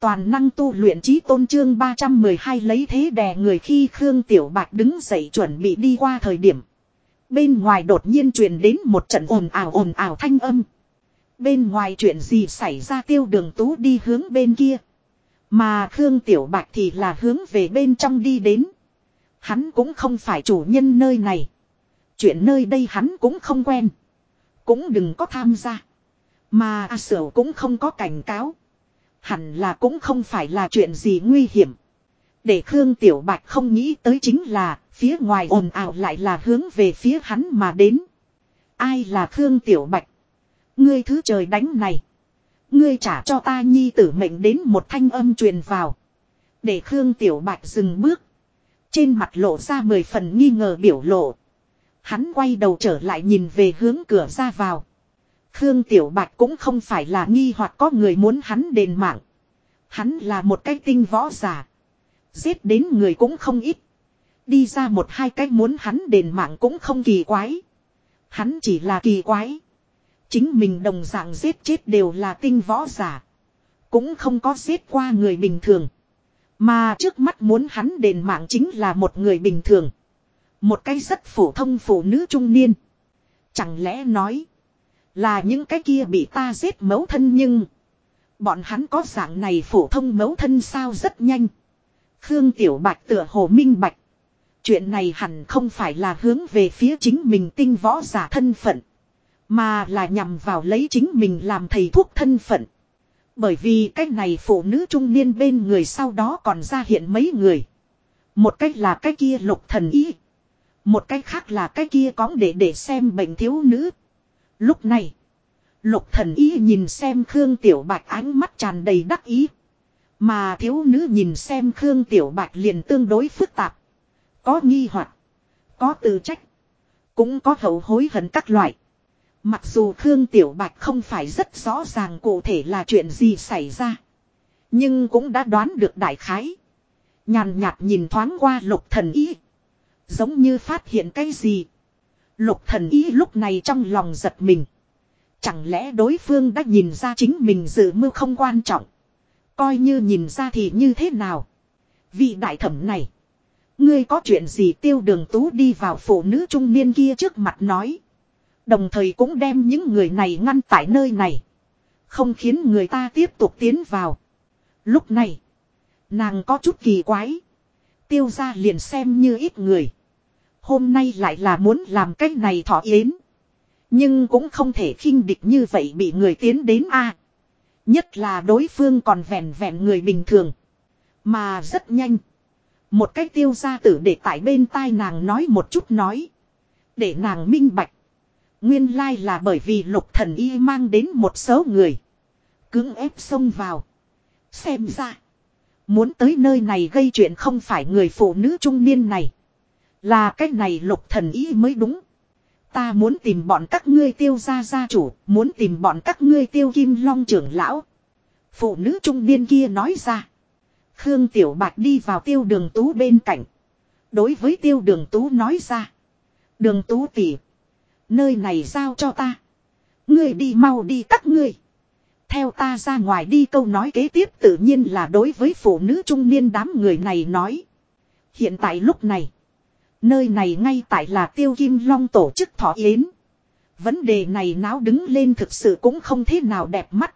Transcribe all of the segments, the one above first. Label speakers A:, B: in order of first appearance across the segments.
A: Toàn năng tu luyện trí tôn trương 312 lấy thế đè người khi Khương Tiểu Bạch đứng dậy chuẩn bị đi qua thời điểm. Bên ngoài đột nhiên truyền đến một trận ồn ào ồn ào thanh âm. Bên ngoài chuyện gì xảy ra tiêu đường tú đi hướng bên kia. Mà Khương Tiểu Bạch thì là hướng về bên trong đi đến. Hắn cũng không phải chủ nhân nơi này. Chuyện nơi đây hắn cũng không quen. Cũng đừng có tham gia. Mà A Sở cũng không có cảnh cáo. Hẳn là cũng không phải là chuyện gì nguy hiểm. Để Khương Tiểu Bạch không nghĩ tới chính là, phía ngoài ồn ào lại là hướng về phía hắn mà đến. Ai là Khương Tiểu Bạch? Ngươi thứ trời đánh này. Ngươi trả cho ta nhi tử mệnh đến một thanh âm truyền vào. Để Khương Tiểu Bạch dừng bước. Trên mặt lộ ra mười phần nghi ngờ biểu lộ. Hắn quay đầu trở lại nhìn về hướng cửa ra vào. Khương Tiểu Bạch cũng không phải là nghi hoặc có người muốn hắn đền mạng. Hắn là một cái tinh võ giả. Giết đến người cũng không ít. Đi ra một hai cái muốn hắn đền mạng cũng không kỳ quái. Hắn chỉ là kỳ quái. Chính mình đồng dạng giết chết đều là tinh võ giả. Cũng không có giết qua người bình thường. Mà trước mắt muốn hắn đền mạng chính là một người bình thường. Một cái rất phổ thông phụ nữ trung niên. Chẳng lẽ nói. Là những cái kia bị ta giết mấu thân nhưng. Bọn hắn có dạng này phổ thông mấu thân sao rất nhanh. Khương Tiểu Bạch tựa hồ minh bạch. Chuyện này hẳn không phải là hướng về phía chính mình tinh võ giả thân phận. Mà là nhằm vào lấy chính mình làm thầy thuốc thân phận. Bởi vì cái này phụ nữ trung niên bên người sau đó còn ra hiện mấy người. Một cách là cái kia lục thần ý. Một cách khác là cái kia cóng để để xem bệnh thiếu nữ. Lúc này. Lục thần ý nhìn xem Khương Tiểu Bạch ánh mắt tràn đầy đắc ý. Mà thiếu nữ nhìn xem Khương Tiểu Bạch liền tương đối phức tạp. Có nghi hoặc, Có tự trách. Cũng có hậu hối hận các loại. Mặc dù Khương Tiểu Bạch không phải rất rõ ràng cụ thể là chuyện gì xảy ra. Nhưng cũng đã đoán được đại khái. Nhàn nhạt nhìn thoáng qua lục thần ý. Giống như phát hiện cái gì. Lục thần ý lúc này trong lòng giật mình. Chẳng lẽ đối phương đã nhìn ra chính mình dự mưu không quan trọng. Coi như nhìn ra thì như thế nào. Vị đại thẩm này. Ngươi có chuyện gì tiêu đường tú đi vào phụ nữ trung niên kia trước mặt nói. Đồng thời cũng đem những người này ngăn tại nơi này. Không khiến người ta tiếp tục tiến vào. Lúc này. Nàng có chút kỳ quái. Tiêu ra liền xem như ít người. Hôm nay lại là muốn làm cách này thọ yến. Nhưng cũng không thể khinh địch như vậy bị người tiến đến a. Nhất là đối phương còn vẹn vẹn người bình thường. Mà rất nhanh. Một cách tiêu gia tử để tại bên tai nàng nói một chút nói. Để nàng minh bạch. Nguyên lai là bởi vì lục thần y mang đến một số người. Cứng ép xông vào. Xem ra. Muốn tới nơi này gây chuyện không phải người phụ nữ trung niên này. Là cái này lục thần ý mới đúng. Ta muốn tìm bọn các ngươi tiêu gia gia chủ, muốn tìm bọn các ngươi tiêu kim long trưởng lão. Phụ nữ trung niên kia nói ra. Khương Tiểu Bạch đi vào tiêu đường tú bên cạnh. Đối với tiêu đường tú nói ra. Đường tú tỉ. Nơi này giao cho ta. Ngươi đi mau đi các ngươi. Theo ta ra ngoài đi câu nói kế tiếp tự nhiên là đối với phụ nữ trung niên đám người này nói. Hiện tại lúc này. Nơi này ngay tại là tiêu kim long tổ chức thọ yến. Vấn đề này náo đứng lên thực sự cũng không thế nào đẹp mắt.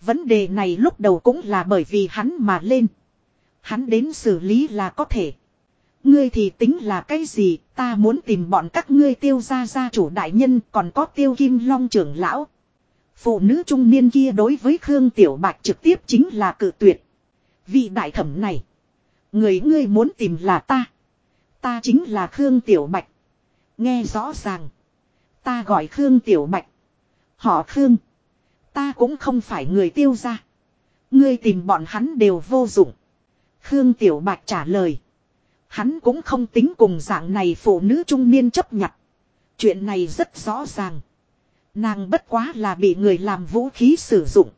A: Vấn đề này lúc đầu cũng là bởi vì hắn mà lên. Hắn đến xử lý là có thể. Ngươi thì tính là cái gì, ta muốn tìm bọn các ngươi tiêu gia gia chủ đại nhân còn có tiêu kim long trưởng lão. Phụ nữ trung niên kia đối với Khương Tiểu Bạch trực tiếp chính là cự tuyệt. Vị đại thẩm này. Người ngươi muốn tìm là ta. Ta chính là Khương Tiểu Bạch. Nghe rõ ràng. Ta gọi Khương Tiểu Bạch. Họ Khương. Ta cũng không phải người tiêu gia. Ngươi tìm bọn hắn đều vô dụng. Khương Tiểu Bạch trả lời. Hắn cũng không tính cùng dạng này phụ nữ trung niên chấp nhận. Chuyện này rất rõ ràng. Nàng bất quá là bị người làm vũ khí sử dụng.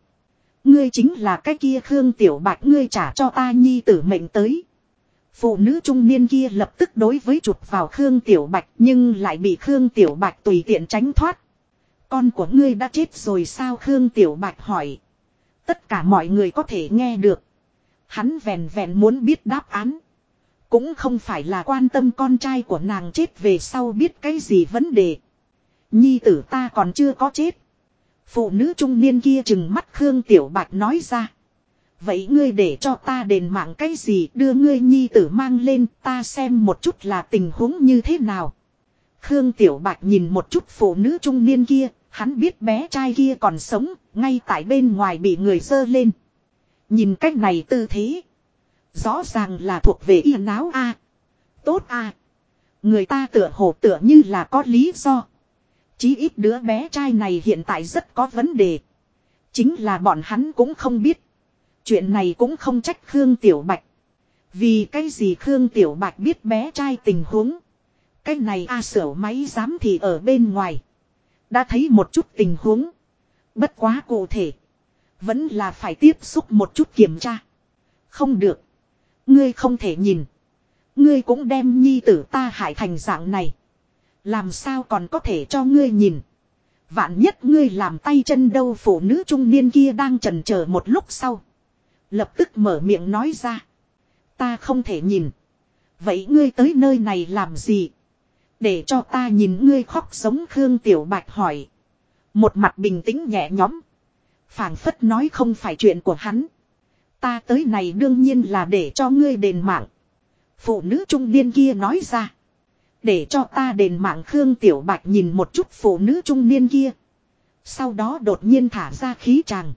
A: Ngươi chính là cái kia Khương Tiểu Bạch, ngươi trả cho ta nhi tử mệnh tới. Phụ nữ trung niên kia lập tức đối với chụp vào Khương Tiểu Bạch, nhưng lại bị Khương Tiểu Bạch tùy tiện tránh thoát. Con của ngươi đã chết rồi sao Khương Tiểu Bạch hỏi. Tất cả mọi người có thể nghe được. Hắn vèn vèn muốn biết đáp án. Cũng không phải là quan tâm con trai của nàng chết về sau biết cái gì vấn đề. Nhi tử ta còn chưa có chết. Phụ nữ trung niên kia chừng mắt Khương Tiểu Bạch nói ra. Vậy ngươi để cho ta đền mạng cái gì đưa ngươi nhi tử mang lên ta xem một chút là tình huống như thế nào. Khương Tiểu Bạch nhìn một chút phụ nữ trung niên kia, hắn biết bé trai kia còn sống, ngay tại bên ngoài bị người dơ lên. Nhìn cách này tư thế. Rõ ràng là thuộc về yên áo A. Tốt A. Người ta tựa hồ tựa như là có lý do. Chí ít đứa bé trai này hiện tại rất có vấn đề. Chính là bọn hắn cũng không biết. Chuyện này cũng không trách Khương Tiểu Bạch. Vì cái gì Khương Tiểu Bạch biết bé trai tình huống. Cái này A sở máy dám thì ở bên ngoài. Đã thấy một chút tình huống. Bất quá cụ thể. Vẫn là phải tiếp xúc một chút kiểm tra. Không được. Ngươi không thể nhìn. Ngươi cũng đem nhi tử ta hại thành dạng này. Làm sao còn có thể cho ngươi nhìn. Vạn nhất ngươi làm tay chân đâu phụ nữ trung niên kia đang trần chờ một lúc sau. Lập tức mở miệng nói ra. Ta không thể nhìn. Vậy ngươi tới nơi này làm gì? Để cho ta nhìn ngươi khóc sống Khương Tiểu Bạch hỏi. Một mặt bình tĩnh nhẹ nhõm. phảng phất nói không phải chuyện của hắn. Ta tới này đương nhiên là để cho ngươi đền mạng. Phụ nữ trung niên kia nói ra. Để cho ta đền mạng Khương Tiểu Bạch nhìn một chút phụ nữ trung niên kia. Sau đó đột nhiên thả ra khí tràng.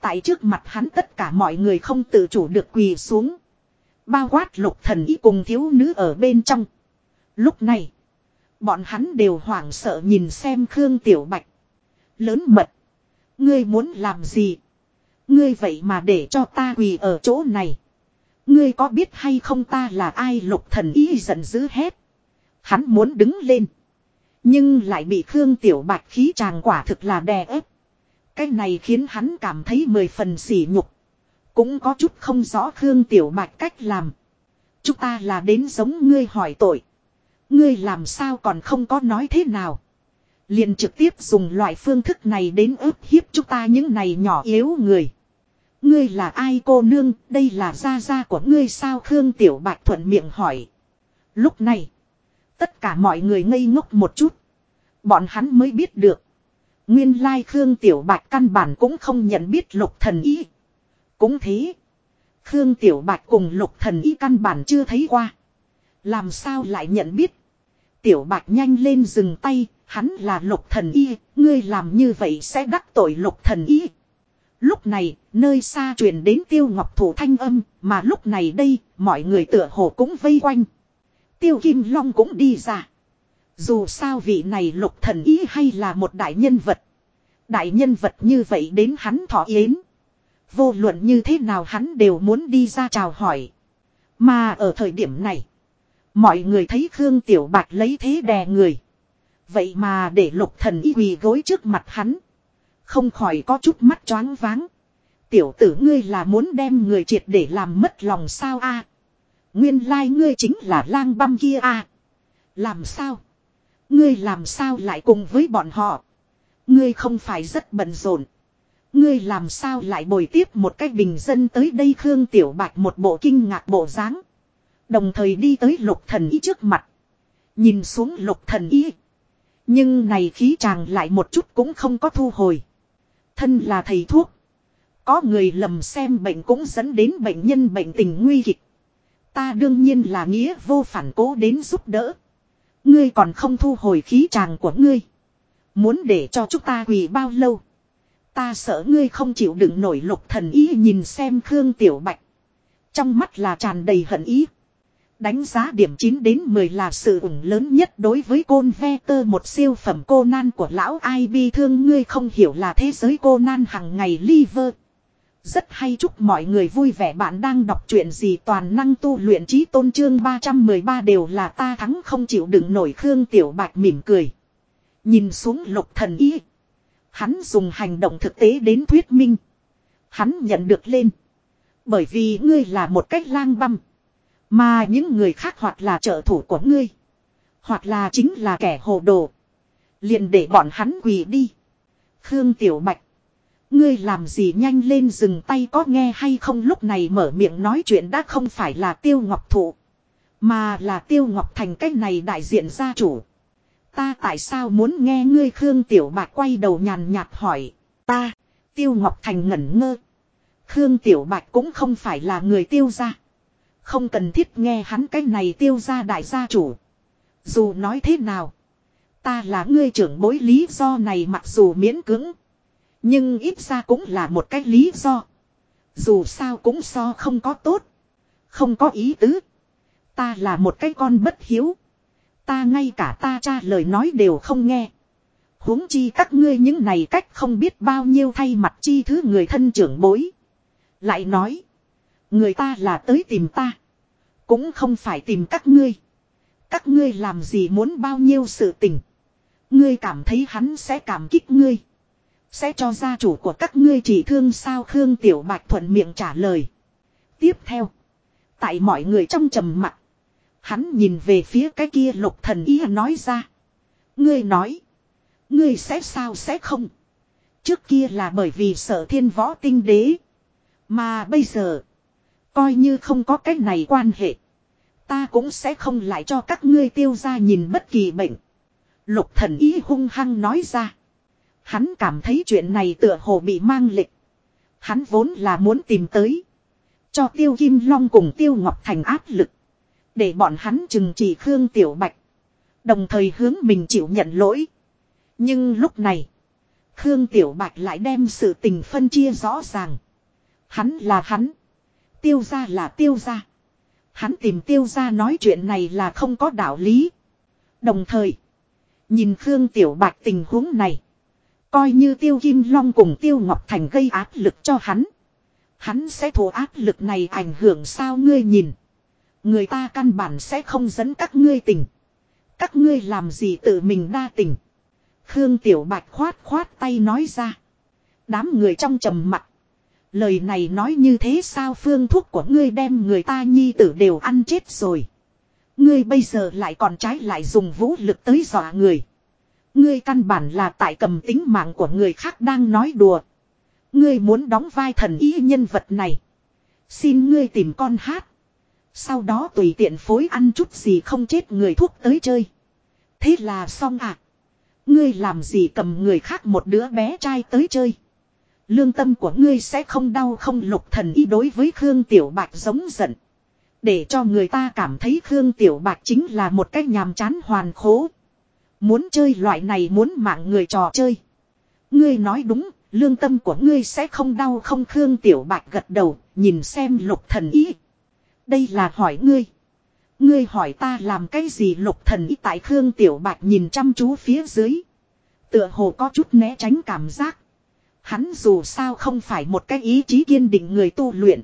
A: Tại trước mặt hắn tất cả mọi người không tự chủ được quỳ xuống. Bao quát lục thần ý cùng thiếu nữ ở bên trong. Lúc này. Bọn hắn đều hoảng sợ nhìn xem Khương Tiểu Bạch. Lớn mật. Ngươi muốn làm gì? Ngươi vậy mà để cho ta quỳ ở chỗ này. Ngươi có biết hay không ta là ai lục thần ý giận dữ hết. Hắn muốn đứng lên. Nhưng lại bị Khương Tiểu Bạch khí chàng quả thực là đè ép. Cái này khiến hắn cảm thấy mười phần sỉ nhục. Cũng có chút không rõ Khương Tiểu Bạch cách làm. Chúng ta là đến giống ngươi hỏi tội. Ngươi làm sao còn không có nói thế nào. Liền trực tiếp dùng loại phương thức này đến ức hiếp chúng ta những này nhỏ yếu người. Ngươi là ai cô nương, đây là gia gia của ngươi sao Khương Tiểu Bạch thuận miệng hỏi. Lúc này, tất cả mọi người ngây ngốc một chút. Bọn hắn mới biết được. Nguyên lai Khương Tiểu Bạch căn bản cũng không nhận biết lục thần y Cũng thế. Khương Tiểu Bạch cùng lục thần y căn bản chưa thấy qua. Làm sao lại nhận biết. Tiểu Bạch nhanh lên dừng tay. Hắn là lục thần y. Ngươi làm như vậy sẽ đắc tội lục thần y. Lúc này, nơi xa truyền đến tiêu ngọc thủ thanh âm, mà lúc này đây, mọi người tựa hồ cũng vây quanh. Tiêu Kim Long cũng đi ra. Dù sao vị này lục thần ý hay là một đại nhân vật. Đại nhân vật như vậy đến hắn thọ yến. Vô luận như thế nào hắn đều muốn đi ra chào hỏi. Mà ở thời điểm này. Mọi người thấy Khương Tiểu Bạch lấy thế đè người. Vậy mà để lục thần y quỳ gối trước mặt hắn. Không khỏi có chút mắt choáng váng. Tiểu tử ngươi là muốn đem người triệt để làm mất lòng sao a? Nguyên lai like ngươi chính là lang băm kia a. Làm sao? Ngươi làm sao lại cùng với bọn họ? Ngươi không phải rất bận rộn. Ngươi làm sao lại bồi tiếp một cách bình dân tới đây Khương Tiểu Bạch một bộ kinh ngạc bộ dáng. Đồng thời đi tới lục thần ý trước mặt. Nhìn xuống lục thần ý. Nhưng này khí chàng lại một chút cũng không có thu hồi. Thân là thầy thuốc. Có người lầm xem bệnh cũng dẫn đến bệnh nhân bệnh tình nguy kịch. Ta đương nhiên là nghĩa vô phản cố đến giúp đỡ. Ngươi còn không thu hồi khí tràng của ngươi. Muốn để cho chúng ta quỳ bao lâu. Ta sợ ngươi không chịu đựng nổi lục thần ý nhìn xem Khương Tiểu Bạch. Trong mắt là tràn đầy hận ý. Đánh giá điểm 9 đến 10 là sự ủng lớn nhất đối với côn ve tơ, một siêu phẩm cô nan của lão ai bi thương ngươi không hiểu là thế giới cô nan hằng ngày liver. Rất hay chúc mọi người vui vẻ bạn đang đọc chuyện gì toàn năng tu luyện trí tôn trương 313 đều là ta thắng không chịu đựng nổi Khương Tiểu Bạch mỉm cười. Nhìn xuống lục thần ý. Hắn dùng hành động thực tế đến thuyết minh. Hắn nhận được lên. Bởi vì ngươi là một cách lang băm. Mà những người khác hoặc là trợ thủ của ngươi. Hoặc là chính là kẻ hồ đồ. liền để bọn hắn quỳ đi. Khương Tiểu Bạch. Ngươi làm gì nhanh lên dừng tay có nghe hay không lúc này mở miệng nói chuyện đã không phải là tiêu ngọc thụ. Mà là tiêu ngọc thành cách này đại diện gia chủ. Ta tại sao muốn nghe ngươi Khương Tiểu Bạch quay đầu nhàn nhạt hỏi. Ta, tiêu ngọc thành ngẩn ngơ. Khương Tiểu Bạch cũng không phải là người tiêu gia. Không cần thiết nghe hắn cái này tiêu gia đại gia chủ. Dù nói thế nào. Ta là ngươi trưởng bối lý do này mặc dù miễn cưỡng. Nhưng ít ra cũng là một cái lý do. Dù sao cũng so không có tốt. Không có ý tứ. Ta là một cái con bất hiếu. Ta ngay cả ta cha lời nói đều không nghe. huống chi các ngươi những này cách không biết bao nhiêu thay mặt chi thứ người thân trưởng bối. Lại nói. Người ta là tới tìm ta. Cũng không phải tìm các ngươi. Các ngươi làm gì muốn bao nhiêu sự tình. Ngươi cảm thấy hắn sẽ cảm kích ngươi. Sẽ cho gia chủ của các ngươi chỉ thương sao Khương Tiểu Bạch thuận miệng trả lời. Tiếp theo. Tại mọi người trong trầm mặt. Hắn nhìn về phía cái kia lục thần ý nói ra. Ngươi nói. Ngươi sẽ sao sẽ không. Trước kia là bởi vì sợ thiên võ tinh đế. Mà bây giờ. Coi như không có cái này quan hệ. Ta cũng sẽ không lại cho các ngươi tiêu ra nhìn bất kỳ bệnh. Lục thần ý hung hăng nói ra. Hắn cảm thấy chuyện này tựa hồ bị mang lịch. Hắn vốn là muốn tìm tới. Cho tiêu kim long cùng tiêu ngọc thành áp lực. Để bọn hắn chừng trị Khương Tiểu Bạch. Đồng thời hướng mình chịu nhận lỗi. Nhưng lúc này. Khương Tiểu Bạch lại đem sự tình phân chia rõ ràng. Hắn là hắn. Tiêu ra là tiêu ra. Hắn tìm tiêu ra nói chuyện này là không có đạo lý. Đồng thời. Nhìn Khương Tiểu Bạch tình huống này. Coi như Tiêu Kim Long cùng Tiêu Ngọc Thành gây áp lực cho hắn. Hắn sẽ thổ áp lực này ảnh hưởng sao ngươi nhìn. Người ta căn bản sẽ không dẫn các ngươi tình. Các ngươi làm gì tự mình đa tình. Khương Tiểu Bạch khoát khoát tay nói ra. Đám người trong trầm mặt. Lời này nói như thế sao phương thuốc của ngươi đem người ta nhi tử đều ăn chết rồi. Ngươi bây giờ lại còn trái lại dùng vũ lực tới dọa người. Ngươi căn bản là tại cầm tính mạng của người khác đang nói đùa. Ngươi muốn đóng vai thần ý nhân vật này. Xin ngươi tìm con hát. Sau đó tùy tiện phối ăn chút gì không chết người thuốc tới chơi. Thế là xong à. Ngươi làm gì cầm người khác một đứa bé trai tới chơi. Lương tâm của ngươi sẽ không đau không lục thần ý đối với Khương Tiểu Bạch giống giận. Để cho người ta cảm thấy Khương Tiểu Bạch chính là một cách nhàm chán hoàn khố. Muốn chơi loại này muốn mạng người trò chơi. Ngươi nói đúng, lương tâm của ngươi sẽ không đau không Khương Tiểu Bạch gật đầu, nhìn xem lục thần ý. Đây là hỏi ngươi. Ngươi hỏi ta làm cái gì lục thần ý tại Khương Tiểu Bạch nhìn chăm chú phía dưới. Tựa hồ có chút né tránh cảm giác. Hắn dù sao không phải một cái ý chí kiên định người tu luyện.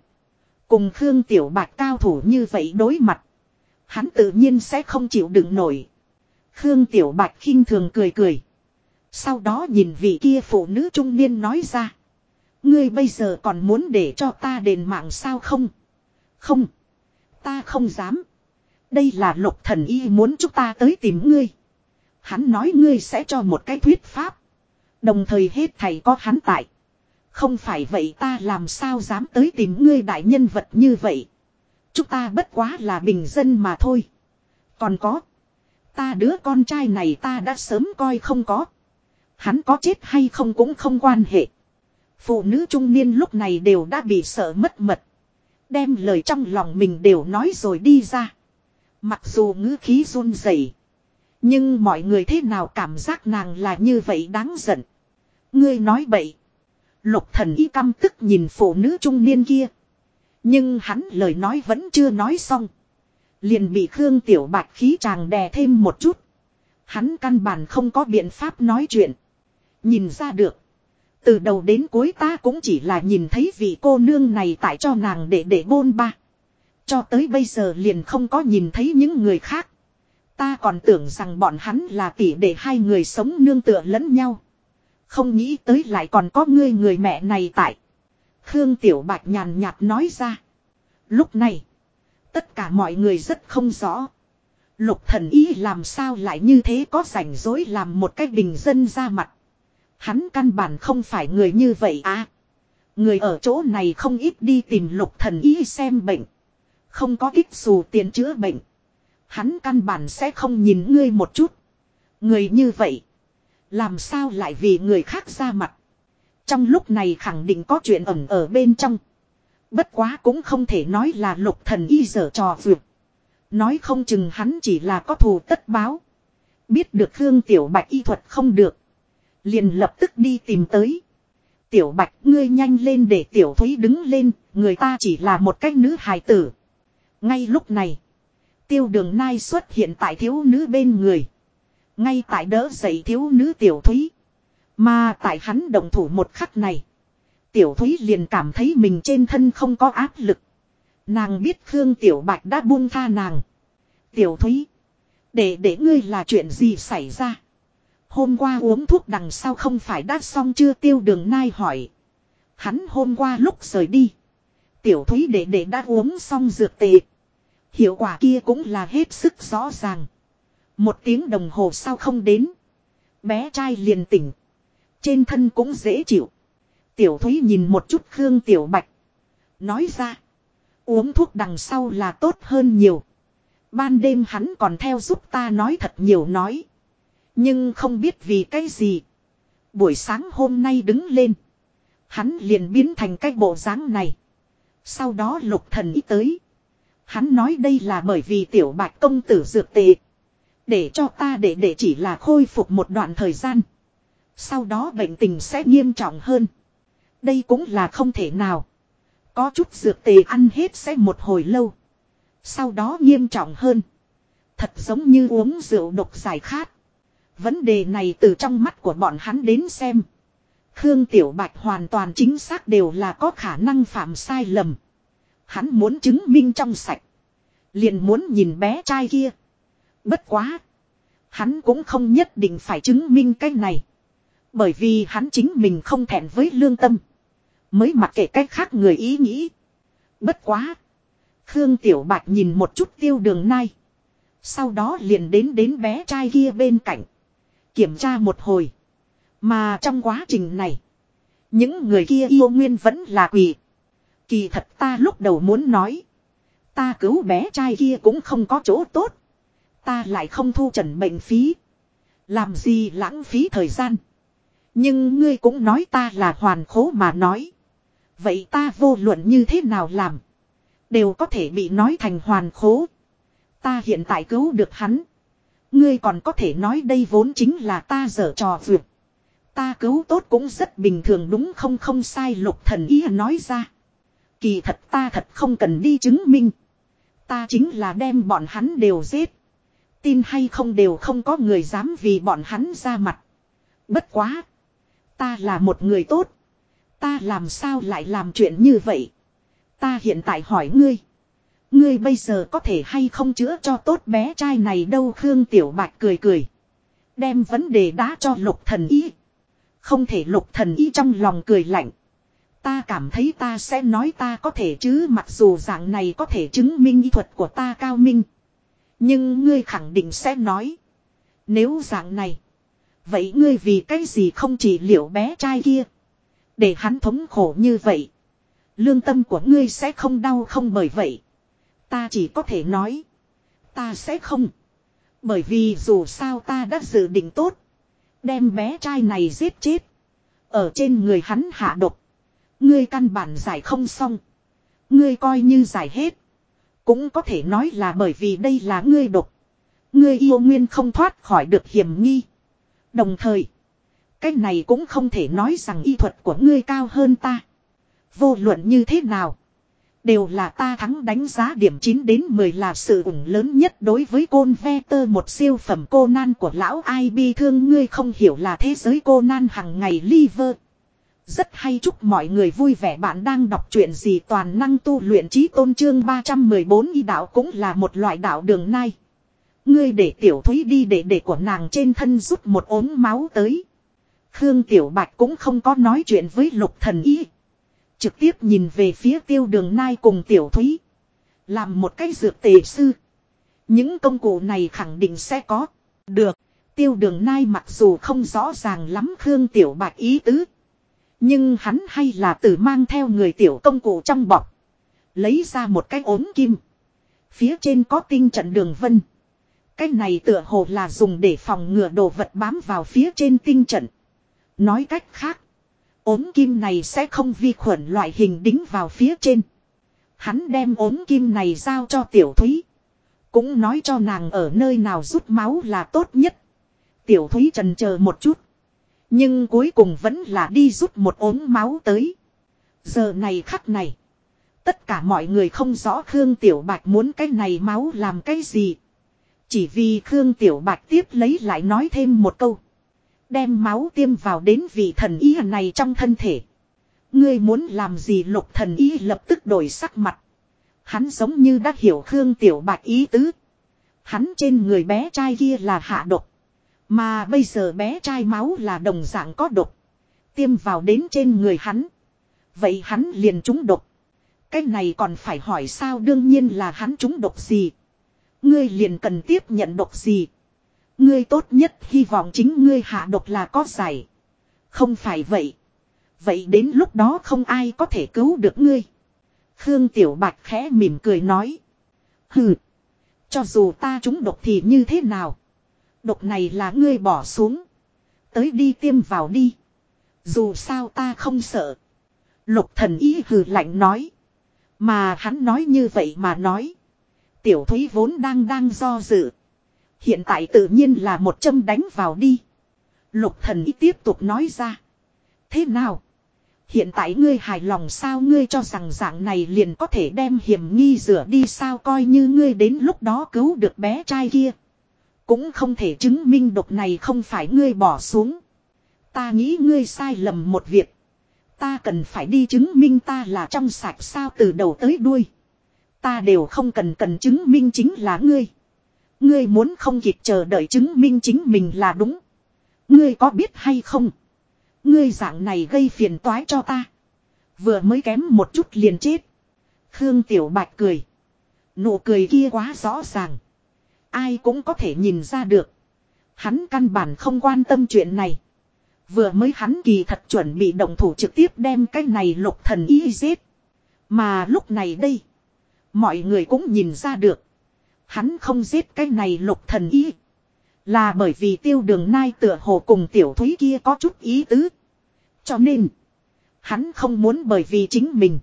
A: Cùng Khương Tiểu Bạch cao thủ như vậy đối mặt. Hắn tự nhiên sẽ không chịu đựng nổi. Khương Tiểu Bạch khinh thường cười cười. Sau đó nhìn vị kia phụ nữ trung niên nói ra. Ngươi bây giờ còn muốn để cho ta đền mạng sao không? Không. Ta không dám. Đây là lục thần y muốn chúng ta tới tìm ngươi. Hắn nói ngươi sẽ cho một cái thuyết pháp. Đồng thời hết thầy có hắn tại. Không phải vậy ta làm sao dám tới tìm ngươi đại nhân vật như vậy. Chúng ta bất quá là bình dân mà thôi. Còn có. Ta đứa con trai này ta đã sớm coi không có. Hắn có chết hay không cũng không quan hệ. Phụ nữ trung niên lúc này đều đã bị sợ mất mật. Đem lời trong lòng mình đều nói rồi đi ra. Mặc dù ngữ khí run rẩy, Nhưng mọi người thế nào cảm giác nàng là như vậy đáng giận. Ngươi nói bậy. Lục thần y căm tức nhìn phụ nữ trung niên kia. Nhưng hắn lời nói vẫn chưa nói xong. Liền bị Khương Tiểu Bạch khí chàng đè thêm một chút. Hắn căn bản không có biện pháp nói chuyện. Nhìn ra được. Từ đầu đến cuối ta cũng chỉ là nhìn thấy vị cô nương này tại cho nàng để để bôn ba. Cho tới bây giờ liền không có nhìn thấy những người khác. Ta còn tưởng rằng bọn hắn là tỷ để hai người sống nương tựa lẫn nhau. Không nghĩ tới lại còn có ngươi người mẹ này tại. Khương Tiểu Bạch nhàn nhạt nói ra. Lúc này. Tất cả mọi người rất không rõ. Lục thần ý làm sao lại như thế có rảnh rỗi làm một cách bình dân ra mặt. Hắn căn bản không phải người như vậy à. Người ở chỗ này không ít đi tìm lục thần y xem bệnh. Không có ít dù tiền chữa bệnh. Hắn căn bản sẽ không nhìn ngươi một chút. Người như vậy. Làm sao lại vì người khác ra mặt. Trong lúc này khẳng định có chuyện ẩn ở bên trong. Bất quá cũng không thể nói là lục thần y dở trò vượt. Nói không chừng hắn chỉ là có thù tất báo. Biết được Khương Tiểu Bạch y thuật không được. Liền lập tức đi tìm tới. Tiểu Bạch, ngươi nhanh lên để Tiểu Thúy đứng lên. Người ta chỉ là một cách nữ hài tử. Ngay lúc này. Tiêu đường nai xuất hiện tại thiếu nữ bên người. Ngay tại đỡ dậy thiếu nữ Tiểu Thúy. Mà tại hắn động thủ một khắc này. Tiểu Thúy liền cảm thấy mình trên thân không có áp lực. Nàng biết Khương Tiểu Bạch đã buông tha nàng. Tiểu Thúy. Để để ngươi là chuyện gì xảy ra. Hôm qua uống thuốc đằng sau không phải đã xong chưa tiêu đường nai hỏi. Hắn hôm qua lúc rời đi. Tiểu Thúy để để đã uống xong dược tệ. Hiệu quả kia cũng là hết sức rõ ràng. Một tiếng đồng hồ sau không đến. Bé trai liền tỉnh. Trên thân cũng dễ chịu. Tiểu Thúy nhìn một chút Khương Tiểu Bạch. Nói ra. Uống thuốc đằng sau là tốt hơn nhiều. Ban đêm hắn còn theo giúp ta nói thật nhiều nói. Nhưng không biết vì cái gì. Buổi sáng hôm nay đứng lên. Hắn liền biến thành cái bộ dáng này. Sau đó lục thần ý tới. Hắn nói đây là bởi vì tiểu bạch công tử dược tệ. Để cho ta để để chỉ là khôi phục một đoạn thời gian. Sau đó bệnh tình sẽ nghiêm trọng hơn. Đây cũng là không thể nào. Có chút dược tề ăn hết sẽ một hồi lâu. Sau đó nghiêm trọng hơn. Thật giống như uống rượu độc giải khát. Vấn đề này từ trong mắt của bọn hắn đến xem. Khương Tiểu Bạch hoàn toàn chính xác đều là có khả năng phạm sai lầm. Hắn muốn chứng minh trong sạch. Liền muốn nhìn bé trai kia. Bất quá. Hắn cũng không nhất định phải chứng minh cái này. Bởi vì hắn chính mình không thẹn với lương tâm. Mới mặc kệ cách khác người ý nghĩ. Bất quá. Khương Tiểu Bạch nhìn một chút tiêu đường nai. Sau đó liền đến đến bé trai kia bên cạnh. Kiểm tra một hồi. Mà trong quá trình này. Những người kia yêu nguyên vẫn là quỷ. Kỳ thật ta lúc đầu muốn nói. Ta cứu bé trai kia cũng không có chỗ tốt. Ta lại không thu trần bệnh phí. Làm gì lãng phí thời gian. Nhưng ngươi cũng nói ta là hoàn khố mà nói. Vậy ta vô luận như thế nào làm. Đều có thể bị nói thành hoàn khố. Ta hiện tại cứu được hắn. Ngươi còn có thể nói đây vốn chính là ta dở trò vượt. Ta cứu tốt cũng rất bình thường đúng không không sai, lục thần ý nói ra. Kỳ thật ta thật không cần đi chứng minh. Ta chính là đem bọn hắn đều giết. Tin hay không đều không có người dám vì bọn hắn ra mặt. Bất quá. Ta là một người tốt. Ta làm sao lại làm chuyện như vậy? Ta hiện tại hỏi ngươi. Ngươi bây giờ có thể hay không chữa cho tốt bé trai này đâu Khương Tiểu Bạch cười cười. Đem vấn đề đá cho lục thần y. Không thể lục thần y trong lòng cười lạnh. Ta cảm thấy ta sẽ nói ta có thể chứ, mặc dù dạng này có thể chứng minh y thuật của ta cao minh. Nhưng ngươi khẳng định sẽ nói. Nếu dạng này. Vậy ngươi vì cái gì không chỉ liệu bé trai kia. Để hắn thống khổ như vậy. Lương tâm của ngươi sẽ không đau không bởi vậy. Ta chỉ có thể nói. Ta sẽ không. Bởi vì dù sao ta đã dự định tốt. Đem bé trai này giết chết. Ở trên người hắn hạ độc. Ngươi căn bản giải không xong. Ngươi coi như giải hết. Cũng có thể nói là bởi vì đây là ngươi độc. Ngươi yêu nguyên không thoát khỏi được hiểm nghi. Đồng thời. Cái này cũng không thể nói rằng y thuật của ngươi cao hơn ta. Vô luận như thế nào. Đều là ta thắng đánh giá điểm 9 đến 10 là sự ủng lớn nhất đối với côn ve tơ, một siêu phẩm cô nan của lão ai bi thương ngươi không hiểu là thế giới cô nan hằng ngày liver. Rất hay chúc mọi người vui vẻ bạn đang đọc truyện gì toàn năng tu luyện trí tôn trương 314 y đạo cũng là một loại đạo đường nay Ngươi để tiểu thúy đi để để của nàng trên thân rút một ốm máu tới. Khương Tiểu Bạch cũng không có nói chuyện với lục thần y. Trực tiếp nhìn về phía tiêu đường nai cùng Tiểu Thúy. Làm một cái dược tề sư. Những công cụ này khẳng định sẽ có. Được. Tiêu đường nai mặc dù không rõ ràng lắm Khương Tiểu Bạch ý tứ. Nhưng hắn hay là tự mang theo người tiểu công cụ trong bọc. Lấy ra một cái ốm kim. Phía trên có tinh trận đường vân. Cái này tựa hồ là dùng để phòng ngừa đồ vật bám vào phía trên tinh trận. Nói cách khác. ốm kim này sẽ không vi khuẩn loại hình đính vào phía trên. Hắn đem ốm kim này giao cho tiểu thúy. Cũng nói cho nàng ở nơi nào rút máu là tốt nhất. Tiểu thúy trần chờ một chút. Nhưng cuối cùng vẫn là đi rút một ốm máu tới. Giờ này khắc này. Tất cả mọi người không rõ Khương Tiểu Bạch muốn cái này máu làm cái gì. Chỉ vì Khương Tiểu Bạch tiếp lấy lại nói thêm một câu. Đem máu tiêm vào đến vị thần ý này trong thân thể. Ngươi muốn làm gì lục thần ý lập tức đổi sắc mặt. Hắn giống như đã hiểu Khương Tiểu Bạch ý tứ. Hắn trên người bé trai kia là hạ độc. Mà bây giờ bé trai máu là đồng dạng có độc. Tiêm vào đến trên người hắn. Vậy hắn liền trúng độc. Cái này còn phải hỏi sao đương nhiên là hắn trúng độc gì. Ngươi liền cần tiếp nhận độc gì. Ngươi tốt nhất hy vọng chính ngươi hạ độc là có giải. Không phải vậy. Vậy đến lúc đó không ai có thể cứu được ngươi. Khương Tiểu Bạch khẽ mỉm cười nói. Hừ. Cho dù ta trúng độc thì như thế nào. Độc này là ngươi bỏ xuống. Tới đi tiêm vào đi. Dù sao ta không sợ. Lục thần ý hừ lạnh nói. Mà hắn nói như vậy mà nói. Tiểu thúy vốn đang đang do dự. Hiện tại tự nhiên là một châm đánh vào đi. Lục thần ý tiếp tục nói ra. Thế nào? Hiện tại ngươi hài lòng sao ngươi cho rằng dạng này liền có thể đem hiểm nghi rửa đi sao coi như ngươi đến lúc đó cứu được bé trai kia. Cũng không thể chứng minh độc này không phải ngươi bỏ xuống. Ta nghĩ ngươi sai lầm một việc. Ta cần phải đi chứng minh ta là trong sạch sao từ đầu tới đuôi. Ta đều không cần cần chứng minh chính là ngươi. Ngươi muốn không kịp chờ đợi chứng minh chính mình là đúng. Ngươi có biết hay không? Ngươi dạng này gây phiền toái cho ta. Vừa mới kém một chút liền chết. Khương Tiểu Bạch cười. Nụ cười kia quá rõ ràng. Ai cũng có thể nhìn ra được. Hắn căn bản không quan tâm chuyện này. Vừa mới hắn kỳ thật chuẩn bị động thủ trực tiếp đem cái này lục thần y giết. Mà lúc này đây. Mọi người cũng nhìn ra được. Hắn không giết cái này lục thần y. Là bởi vì tiêu đường nai tựa hồ cùng tiểu thúy kia có chút ý tứ. Cho nên. Hắn không muốn bởi vì chính mình.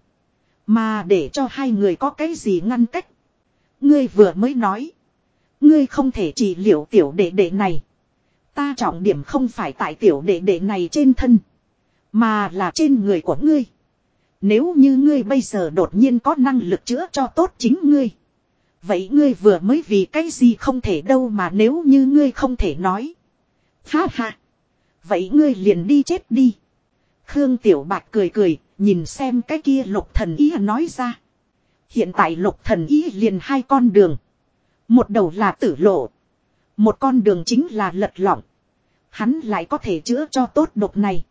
A: Mà để cho hai người có cái gì ngăn cách. Ngươi vừa mới nói. Ngươi không thể chỉ liệu tiểu đệ đệ này. Ta trọng điểm không phải tại tiểu đệ đệ này trên thân. Mà là trên người của ngươi. Nếu như ngươi bây giờ đột nhiên có năng lực chữa cho tốt chính ngươi. Vậy ngươi vừa mới vì cái gì không thể đâu mà nếu như ngươi không thể nói. Ha ha. Vậy ngươi liền đi chết đi. Khương Tiểu Bạch cười cười, nhìn xem cái kia lục thần ý nói ra. Hiện tại lục thần ý liền hai con đường. Một đầu là tử lộ. Một con đường chính là lật lỏng. Hắn lại có thể chữa cho tốt độc này.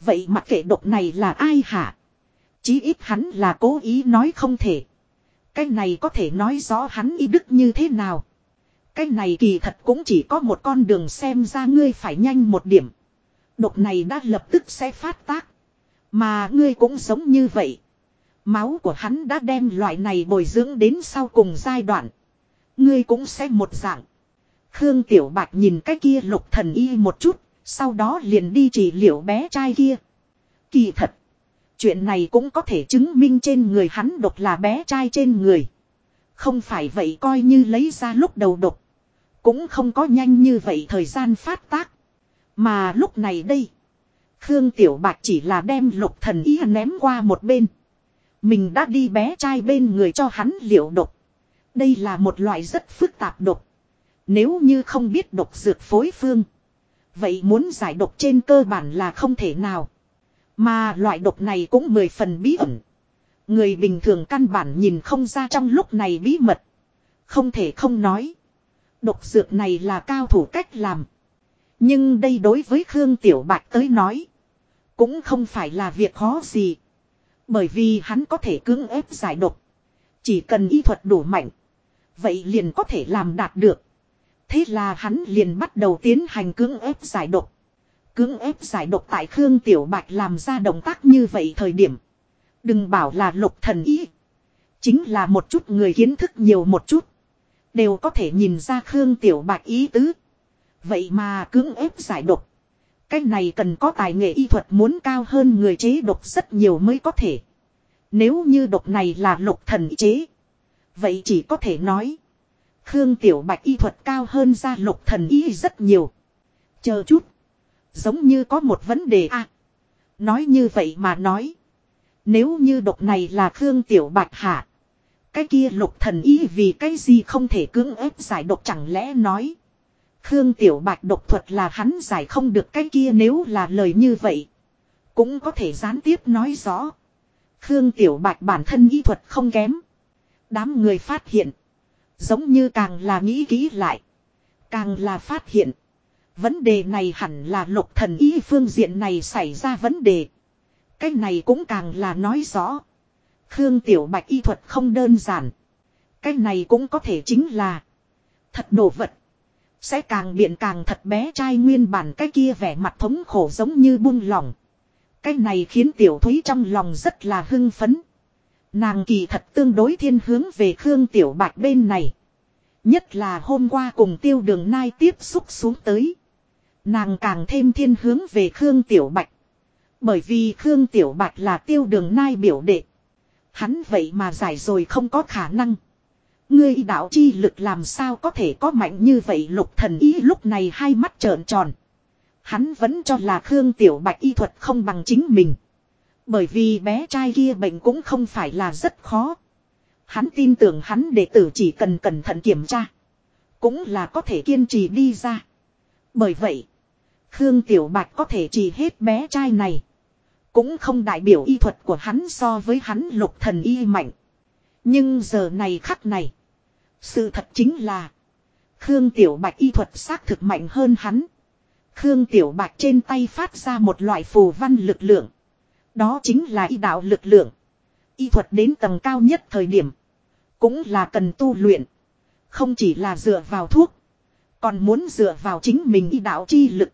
A: Vậy mặc kệ độc này là ai hả? Chí ít hắn là cố ý nói không thể. Cái này có thể nói rõ hắn y đức như thế nào. Cái này kỳ thật cũng chỉ có một con đường xem ra ngươi phải nhanh một điểm. Độc này đã lập tức sẽ phát tác. Mà ngươi cũng sống như vậy. Máu của hắn đã đem loại này bồi dưỡng đến sau cùng giai đoạn. Ngươi cũng sẽ một dạng. Khương Tiểu Bạch nhìn cái kia lục thần y một chút, sau đó liền đi trị liệu bé trai kia. Kỳ thật. Chuyện này cũng có thể chứng minh trên người hắn độc là bé trai trên người. Không phải vậy coi như lấy ra lúc đầu độc. Cũng không có nhanh như vậy thời gian phát tác. Mà lúc này đây. Khương Tiểu Bạch chỉ là đem lục thần ý ném qua một bên. Mình đã đi bé trai bên người cho hắn liệu độc. Đây là một loại rất phức tạp độc. Nếu như không biết độc dược phối phương. Vậy muốn giải độc trên cơ bản là không thể nào. Mà loại độc này cũng mười phần bí ẩn. Người bình thường căn bản nhìn không ra trong lúc này bí mật. Không thể không nói. Độc dược này là cao thủ cách làm. Nhưng đây đối với Khương Tiểu Bạch tới nói. Cũng không phải là việc khó gì. Bởi vì hắn có thể cưỡng ép giải độc. Chỉ cần y thuật đủ mạnh. Vậy liền có thể làm đạt được. Thế là hắn liền bắt đầu tiến hành cưỡng ép giải độc. Cưỡng ép giải độc tại Khương Tiểu Bạch làm ra động tác như vậy thời điểm. Đừng bảo là lục thần ý. Chính là một chút người kiến thức nhiều một chút. Đều có thể nhìn ra Khương Tiểu Bạch ý tứ. Vậy mà cưỡng ép giải độc. Cái này cần có tài nghệ y thuật muốn cao hơn người chế độc rất nhiều mới có thể. Nếu như độc này là lục thần chế. Vậy chỉ có thể nói. Khương Tiểu Bạch y thuật cao hơn ra lục thần y rất nhiều. Chờ chút. Giống như có một vấn đề a. nói như vậy mà nói. Nếu như độc này là Khương Tiểu Bạch hạ. Cái kia lục thần y vì cái gì không thể cưỡng ép giải độc chẳng lẽ nói. Khương Tiểu Bạch độc thuật là hắn giải không được cái kia nếu là lời như vậy. Cũng có thể gián tiếp nói rõ. Khương Tiểu Bạch bản thân y thuật không kém. Đám người phát hiện. Giống như càng là nghĩ kỹ lại. Càng là phát hiện. Vấn đề này hẳn là lục thần y phương diện này xảy ra vấn đề. Cái này cũng càng là nói rõ. Khương Tiểu Bạch y thuật không đơn giản. Cái này cũng có thể chính là. Thật đồ vật. Sẽ càng biện càng thật bé trai nguyên bản cái kia vẻ mặt thống khổ giống như buông lỏng. Cái này khiến Tiểu Thúy trong lòng rất là hưng phấn. Nàng kỳ thật tương đối thiên hướng về Khương Tiểu Bạch bên này. Nhất là hôm qua cùng tiêu đường nai tiếp xúc xuống tới. Nàng càng thêm thiên hướng về Khương Tiểu Bạch. Bởi vì Khương Tiểu Bạch là tiêu đường nai biểu đệ. Hắn vậy mà giải rồi không có khả năng. Ngươi đạo chi lực làm sao có thể có mạnh như vậy lục thần ý lúc này hai mắt trợn tròn. Hắn vẫn cho là Khương Tiểu Bạch y thuật không bằng chính mình. Bởi vì bé trai kia bệnh cũng không phải là rất khó. Hắn tin tưởng hắn đệ tử chỉ cần cẩn thận kiểm tra. Cũng là có thể kiên trì đi ra. Bởi vậy, Khương Tiểu Bạch có thể trị hết bé trai này. Cũng không đại biểu y thuật của hắn so với hắn lục thần y mạnh. Nhưng giờ này khắc này. Sự thật chính là. Khương Tiểu Bạch y thuật xác thực mạnh hơn hắn. Khương Tiểu Bạch trên tay phát ra một loại phù văn lực lượng. Đó chính là y đạo lực lượng. Y thuật đến tầng cao nhất thời điểm. Cũng là cần tu luyện. Không chỉ là dựa vào thuốc. Còn muốn dựa vào chính mình y đạo chi lực.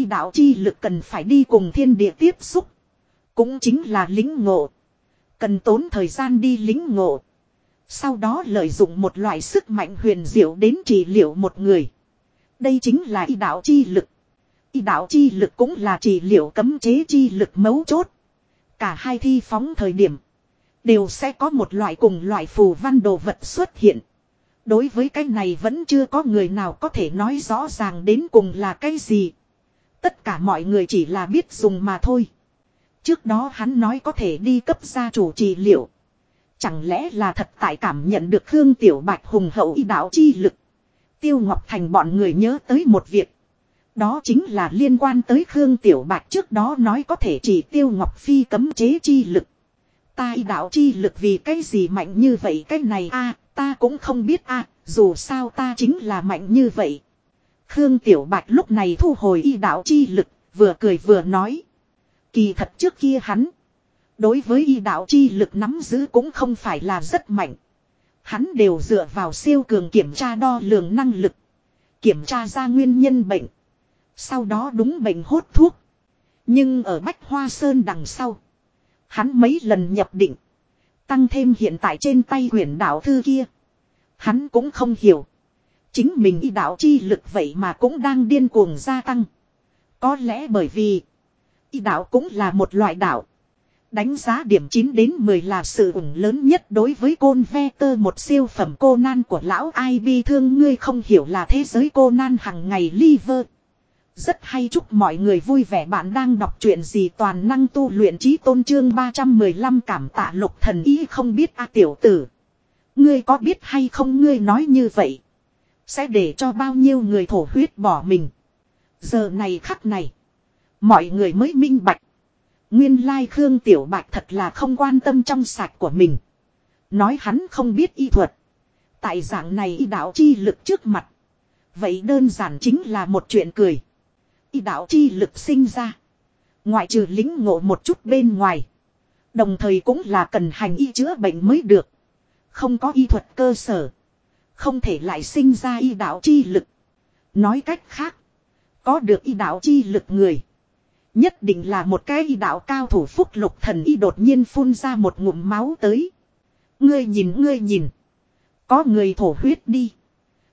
A: Y đạo chi lực cần phải đi cùng thiên địa tiếp xúc. Cũng chính là lính ngộ. Cần tốn thời gian đi lính ngộ. Sau đó lợi dụng một loại sức mạnh huyền diệu đến trị liệu một người. Đây chính là y đạo chi lực. Y đạo chi lực cũng là trị liệu cấm chế chi lực mấu chốt. Cả hai thi phóng thời điểm. Đều sẽ có một loại cùng loại phù văn đồ vật xuất hiện. Đối với cái này vẫn chưa có người nào có thể nói rõ ràng đến cùng là cái gì. Tất cả mọi người chỉ là biết dùng mà thôi. Trước đó hắn nói có thể đi cấp gia chủ trị liệu. Chẳng lẽ là thật tại cảm nhận được Khương Tiểu Bạch hùng hậu y đạo chi lực. Tiêu Ngọc Thành bọn người nhớ tới một việc. Đó chính là liên quan tới Khương Tiểu Bạch trước đó nói có thể chỉ Tiêu Ngọc Phi cấm chế chi lực. Ta y đạo chi lực vì cái gì mạnh như vậy cái này a, ta cũng không biết a, dù sao ta chính là mạnh như vậy. Khương Tiểu Bạch lúc này thu hồi y đạo chi lực, vừa cười vừa nói. Kỳ thật trước kia hắn. Đối với y đạo chi lực nắm giữ cũng không phải là rất mạnh. Hắn đều dựa vào siêu cường kiểm tra đo lường năng lực. Kiểm tra ra nguyên nhân bệnh. Sau đó đúng bệnh hốt thuốc. Nhưng ở Bách Hoa Sơn đằng sau. Hắn mấy lần nhập định. Tăng thêm hiện tại trên tay quyển đạo thư kia. Hắn cũng không hiểu. Chính mình y đạo chi lực vậy mà cũng đang điên cuồng gia tăng. Có lẽ bởi vì, y đạo cũng là một loại đạo. Đánh giá điểm 9 đến 10 là sự ủng lớn nhất đối với côn ve tơ, một siêu phẩm cô nan của lão ai bi thương ngươi không hiểu là thế giới cô nan hằng ngày liver. Rất hay chúc mọi người vui vẻ bạn đang đọc chuyện gì toàn năng tu luyện trí tôn trương 315 cảm tạ lục thần ý không biết a tiểu tử. Ngươi có biết hay không ngươi nói như vậy. Sẽ để cho bao nhiêu người thổ huyết bỏ mình. Giờ này khắc này. Mọi người mới minh bạch. Nguyên lai Khương Tiểu Bạch thật là không quan tâm trong sạch của mình. Nói hắn không biết y thuật. Tại dạng này y đạo chi lực trước mặt. Vậy đơn giản chính là một chuyện cười. Y đạo chi lực sinh ra. Ngoại trừ lính ngộ một chút bên ngoài. Đồng thời cũng là cần hành y chữa bệnh mới được. Không có y thuật cơ sở. Không thể lại sinh ra y đạo chi lực. Nói cách khác. Có được y đạo chi lực người. Nhất định là một cái y đạo cao thủ phúc lục thần y đột nhiên phun ra một ngụm máu tới. Ngươi nhìn ngươi nhìn. Có người thổ huyết đi.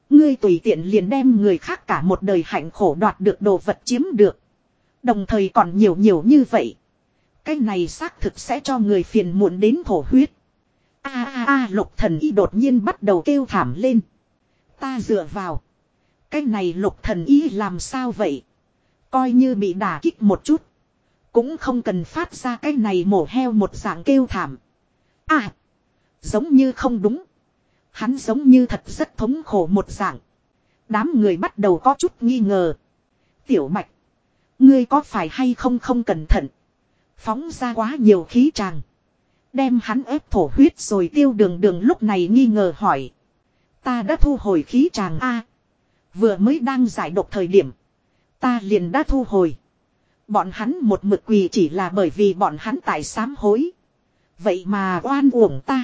A: Ngươi tùy tiện liền đem người khác cả một đời hạnh khổ đoạt được đồ vật chiếm được. Đồng thời còn nhiều nhiều như vậy. Cái này xác thực sẽ cho người phiền muộn đến thổ huyết. A a a, lục thần y đột nhiên bắt đầu kêu thảm lên. Ta dựa vào. Cái này lục thần y làm sao vậy? Coi như bị đả kích một chút. Cũng không cần phát ra cái này mổ heo một dạng kêu thảm. À. Giống như không đúng. Hắn giống như thật rất thống khổ một dạng. Đám người bắt đầu có chút nghi ngờ. Tiểu mạch. Ngươi có phải hay không không cẩn thận. Phóng ra quá nhiều khí tràng. Đem hắn ép thổ huyết rồi tiêu đường đường lúc này nghi ngờ hỏi. Ta đã thu hồi khí tràng A. Vừa mới đang giải độc thời điểm. Ta liền đã thu hồi. Bọn hắn một mực quỳ chỉ là bởi vì bọn hắn tại sám hối. Vậy mà oan uổng ta.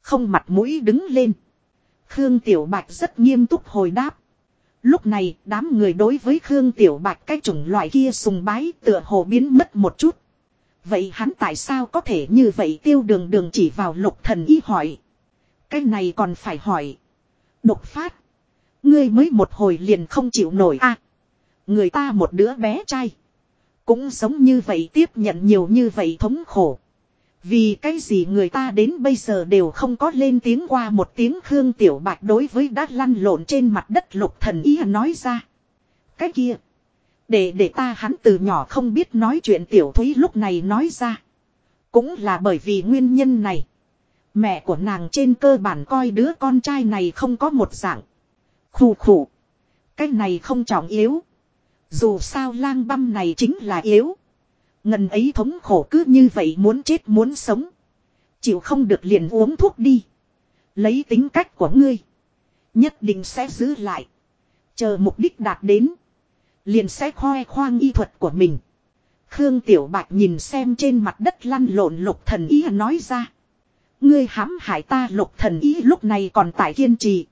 A: Không mặt mũi đứng lên. Khương Tiểu Bạch rất nghiêm túc hồi đáp. Lúc này, đám người đối với Khương Tiểu Bạch cái chủng loại kia sùng bái tựa hồ biến mất một chút. Vậy hắn tại sao có thể như vậy tiêu đường đường chỉ vào lục thần y hỏi. Cái này còn phải hỏi. Độc phát. Ngươi mới một hồi liền không chịu nổi a Người ta một đứa bé trai. Cũng sống như vậy tiếp nhận nhiều như vậy thống khổ. Vì cái gì người ta đến bây giờ đều không có lên tiếng qua một tiếng Khương Tiểu Bạch đối với đã lăn lộn trên mặt đất lục thần ý nói ra. Cái kia. Để để ta hắn từ nhỏ không biết nói chuyện Tiểu Thúy lúc này nói ra. Cũng là bởi vì nguyên nhân này. Mẹ của nàng trên cơ bản coi đứa con trai này không có một dạng. Khủ khủ. Cái này không trọng yếu. Dù sao lang băm này chính là yếu. Ngần ấy thống khổ cứ như vậy muốn chết muốn sống. Chịu không được liền uống thuốc đi. Lấy tính cách của ngươi. Nhất định sẽ giữ lại. Chờ mục đích đạt đến. Liền sẽ khoe khoang y thuật của mình. Khương Tiểu Bạch nhìn xem trên mặt đất lăn lộn lục thần ý nói ra. Ngươi hãm hại ta lục thần ý lúc này còn tại kiên trì.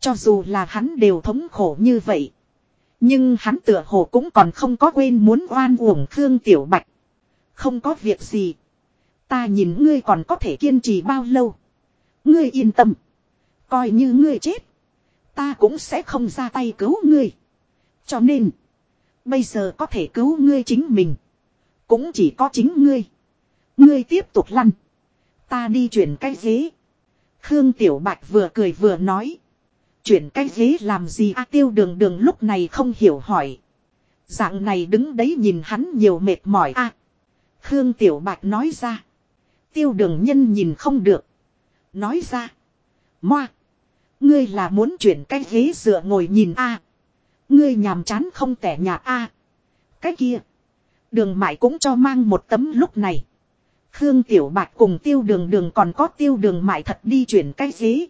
A: Cho dù là hắn đều thống khổ như vậy. Nhưng hắn tựa hồ cũng còn không có quên muốn oan uổng Khương Tiểu Bạch. Không có việc gì. Ta nhìn ngươi còn có thể kiên trì bao lâu. Ngươi yên tâm. Coi như ngươi chết. Ta cũng sẽ không ra tay cứu ngươi. Cho nên. Bây giờ có thể cứu ngươi chính mình. Cũng chỉ có chính ngươi. Ngươi tiếp tục lăn. Ta đi chuyển cái ghế. Khương Tiểu Bạch vừa cười vừa nói. Chuyển cái ghế làm gì a tiêu đường đường lúc này không hiểu hỏi. Dạng này đứng đấy nhìn hắn nhiều mệt mỏi a Khương Tiểu Bạch nói ra. Tiêu đường nhân nhìn không được. Nói ra. Moa. Ngươi là muốn chuyển cái ghế dựa ngồi nhìn a Ngươi nhàm chán không tẻ nhạt a Cái kia. Đường mại cũng cho mang một tấm lúc này. Khương Tiểu Bạch cùng tiêu đường đường còn có tiêu đường mại thật đi chuyển cái gì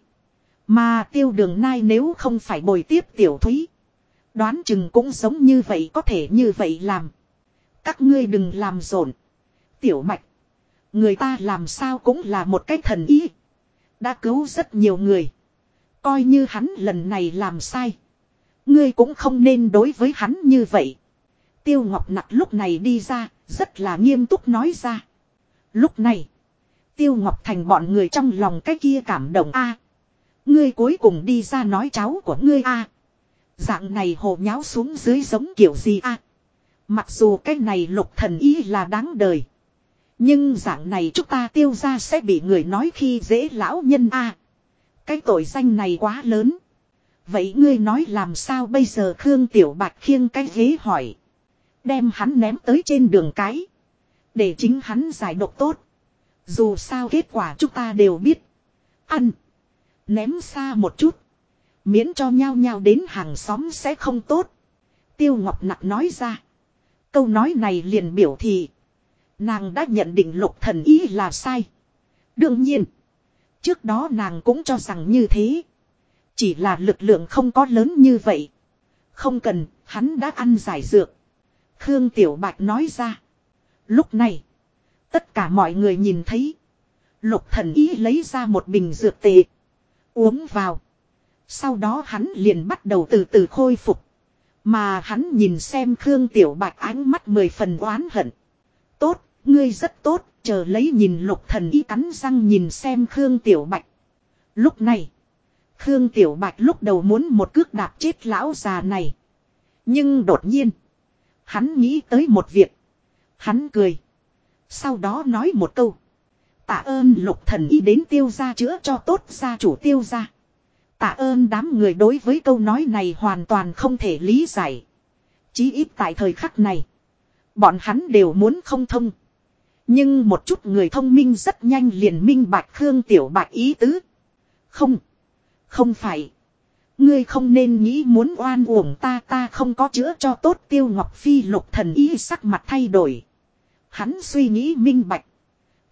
A: Mà tiêu đường nai nếu không phải bồi tiếp tiểu thúy. Đoán chừng cũng giống như vậy có thể như vậy làm. Các ngươi đừng làm rộn. Tiểu mạch. Người ta làm sao cũng là một cái thần ý. Đã cứu rất nhiều người. Coi như hắn lần này làm sai. Ngươi cũng không nên đối với hắn như vậy. Tiêu Ngọc Nặc lúc này đi ra, rất là nghiêm túc nói ra. Lúc này, Tiêu Ngọc Thành bọn người trong lòng cái kia cảm động a Ngươi cuối cùng đi ra nói cháu của ngươi a Dạng này hồ nháo xuống dưới giống kiểu gì a Mặc dù cái này lục thần ý là đáng đời. Nhưng dạng này chúng ta tiêu ra sẽ bị người nói khi dễ lão nhân a Cái tội danh này quá lớn. Vậy ngươi nói làm sao bây giờ Khương Tiểu Bạch khiêng cái ghế hỏi. Đem hắn ném tới trên đường cái. Để chính hắn giải độc tốt. Dù sao kết quả chúng ta đều biết. Ăn. Ném xa một chút. Miễn cho nhau nhau đến hàng xóm sẽ không tốt. Tiêu Ngọc Nặc nói ra. Câu nói này liền biểu thị. Nàng đã nhận định lục thần ý là sai. Đương nhiên. Trước đó nàng cũng cho rằng như thế. Chỉ là lực lượng không có lớn như vậy. Không cần, hắn đã ăn giải dược. Khương Tiểu Bạch nói ra. Lúc này, tất cả mọi người nhìn thấy. Lục thần ý lấy ra một bình dược tệ. Uống vào. Sau đó hắn liền bắt đầu từ từ khôi phục. Mà hắn nhìn xem Khương Tiểu Bạch ánh mắt mười phần oán hận. Tốt, ngươi rất tốt, chờ lấy nhìn lục thần y cắn răng nhìn xem Khương Tiểu Bạch. Lúc này, Khương Tiểu Bạch lúc đầu muốn một cước đạp chết lão già này. Nhưng đột nhiên, hắn nghĩ tới một việc. Hắn cười. Sau đó nói một câu. Tạ ơn lục thần y đến tiêu gia chữa cho tốt gia chủ tiêu gia. Tạ ơn đám người đối với câu nói này hoàn toàn không thể lý giải. Chí ít tại thời khắc này. Bọn hắn đều muốn không thông. Nhưng một chút người thông minh rất nhanh liền minh bạch Khương Tiểu Bạch ý tứ. Không. Không phải. Ngươi không nên nghĩ muốn oan uổng ta ta không có chữa cho tốt tiêu ngọc phi lục thần y sắc mặt thay đổi. Hắn suy nghĩ minh bạch.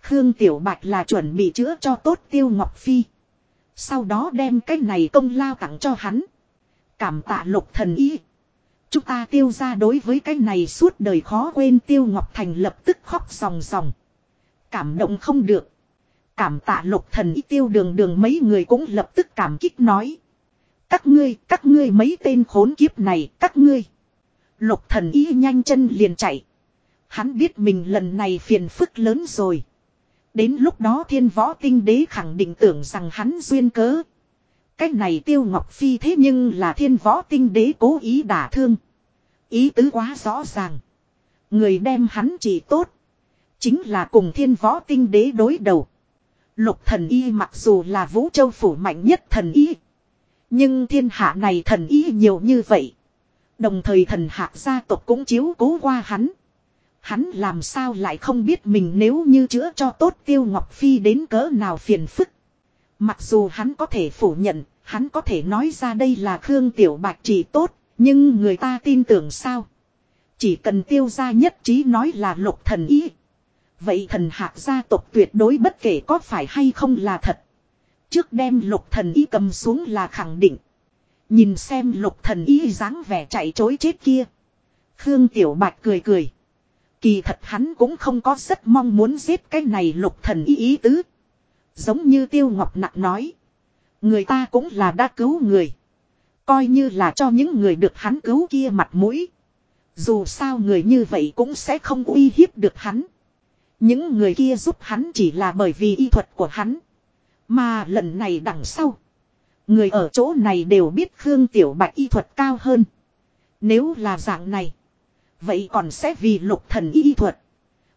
A: Khương Tiểu Bạch là chuẩn bị chữa cho tốt tiêu ngọc phi. Sau đó đem cái này công lao tặng cho hắn. Cảm tạ lục thần y, Chúng ta tiêu ra đối với cái này suốt đời khó quên tiêu ngọc thành lập tức khóc ròng ròng. Cảm động không được. Cảm tạ lục thần ý tiêu đường đường mấy người cũng lập tức cảm kích nói. Các ngươi, các ngươi mấy tên khốn kiếp này, các ngươi. Lục thần ý nhanh chân liền chạy. Hắn biết mình lần này phiền phức lớn rồi. Đến lúc đó thiên võ tinh đế khẳng định tưởng rằng hắn duyên cớ. Cái này tiêu ngọc phi thế nhưng là thiên võ tinh đế cố ý đả thương. Ý tứ quá rõ ràng. Người đem hắn chỉ tốt. Chính là cùng thiên võ tinh đế đối đầu. Lục thần y mặc dù là vũ châu phủ mạnh nhất thần y. Nhưng thiên hạ này thần y nhiều như vậy. Đồng thời thần hạ gia tộc cũng chiếu cố qua hắn. Hắn làm sao lại không biết mình nếu như chữa cho tốt tiêu ngọc phi đến cỡ nào phiền phức. Mặc dù hắn có thể phủ nhận, hắn có thể nói ra đây là Khương Tiểu Bạch chỉ tốt, nhưng người ta tin tưởng sao? Chỉ cần tiêu ra nhất trí nói là lục thần ý. Vậy thần hạc gia tộc tuyệt đối bất kể có phải hay không là thật. Trước đem lục thần ý cầm xuống là khẳng định. Nhìn xem lục thần ý dáng vẻ chạy chối chết kia. Khương Tiểu Bạch cười cười. Kỳ thật hắn cũng không có rất mong muốn giết cái này lục thần ý ý tứ. Giống như Tiêu Ngọc Nặng nói. Người ta cũng là đã cứu người. Coi như là cho những người được hắn cứu kia mặt mũi. Dù sao người như vậy cũng sẽ không uy hiếp được hắn. Những người kia giúp hắn chỉ là bởi vì y thuật của hắn. Mà lần này đằng sau. Người ở chỗ này đều biết Khương Tiểu Bạch y thuật cao hơn. Nếu là dạng này. Vậy còn sẽ vì lục thần y thuật.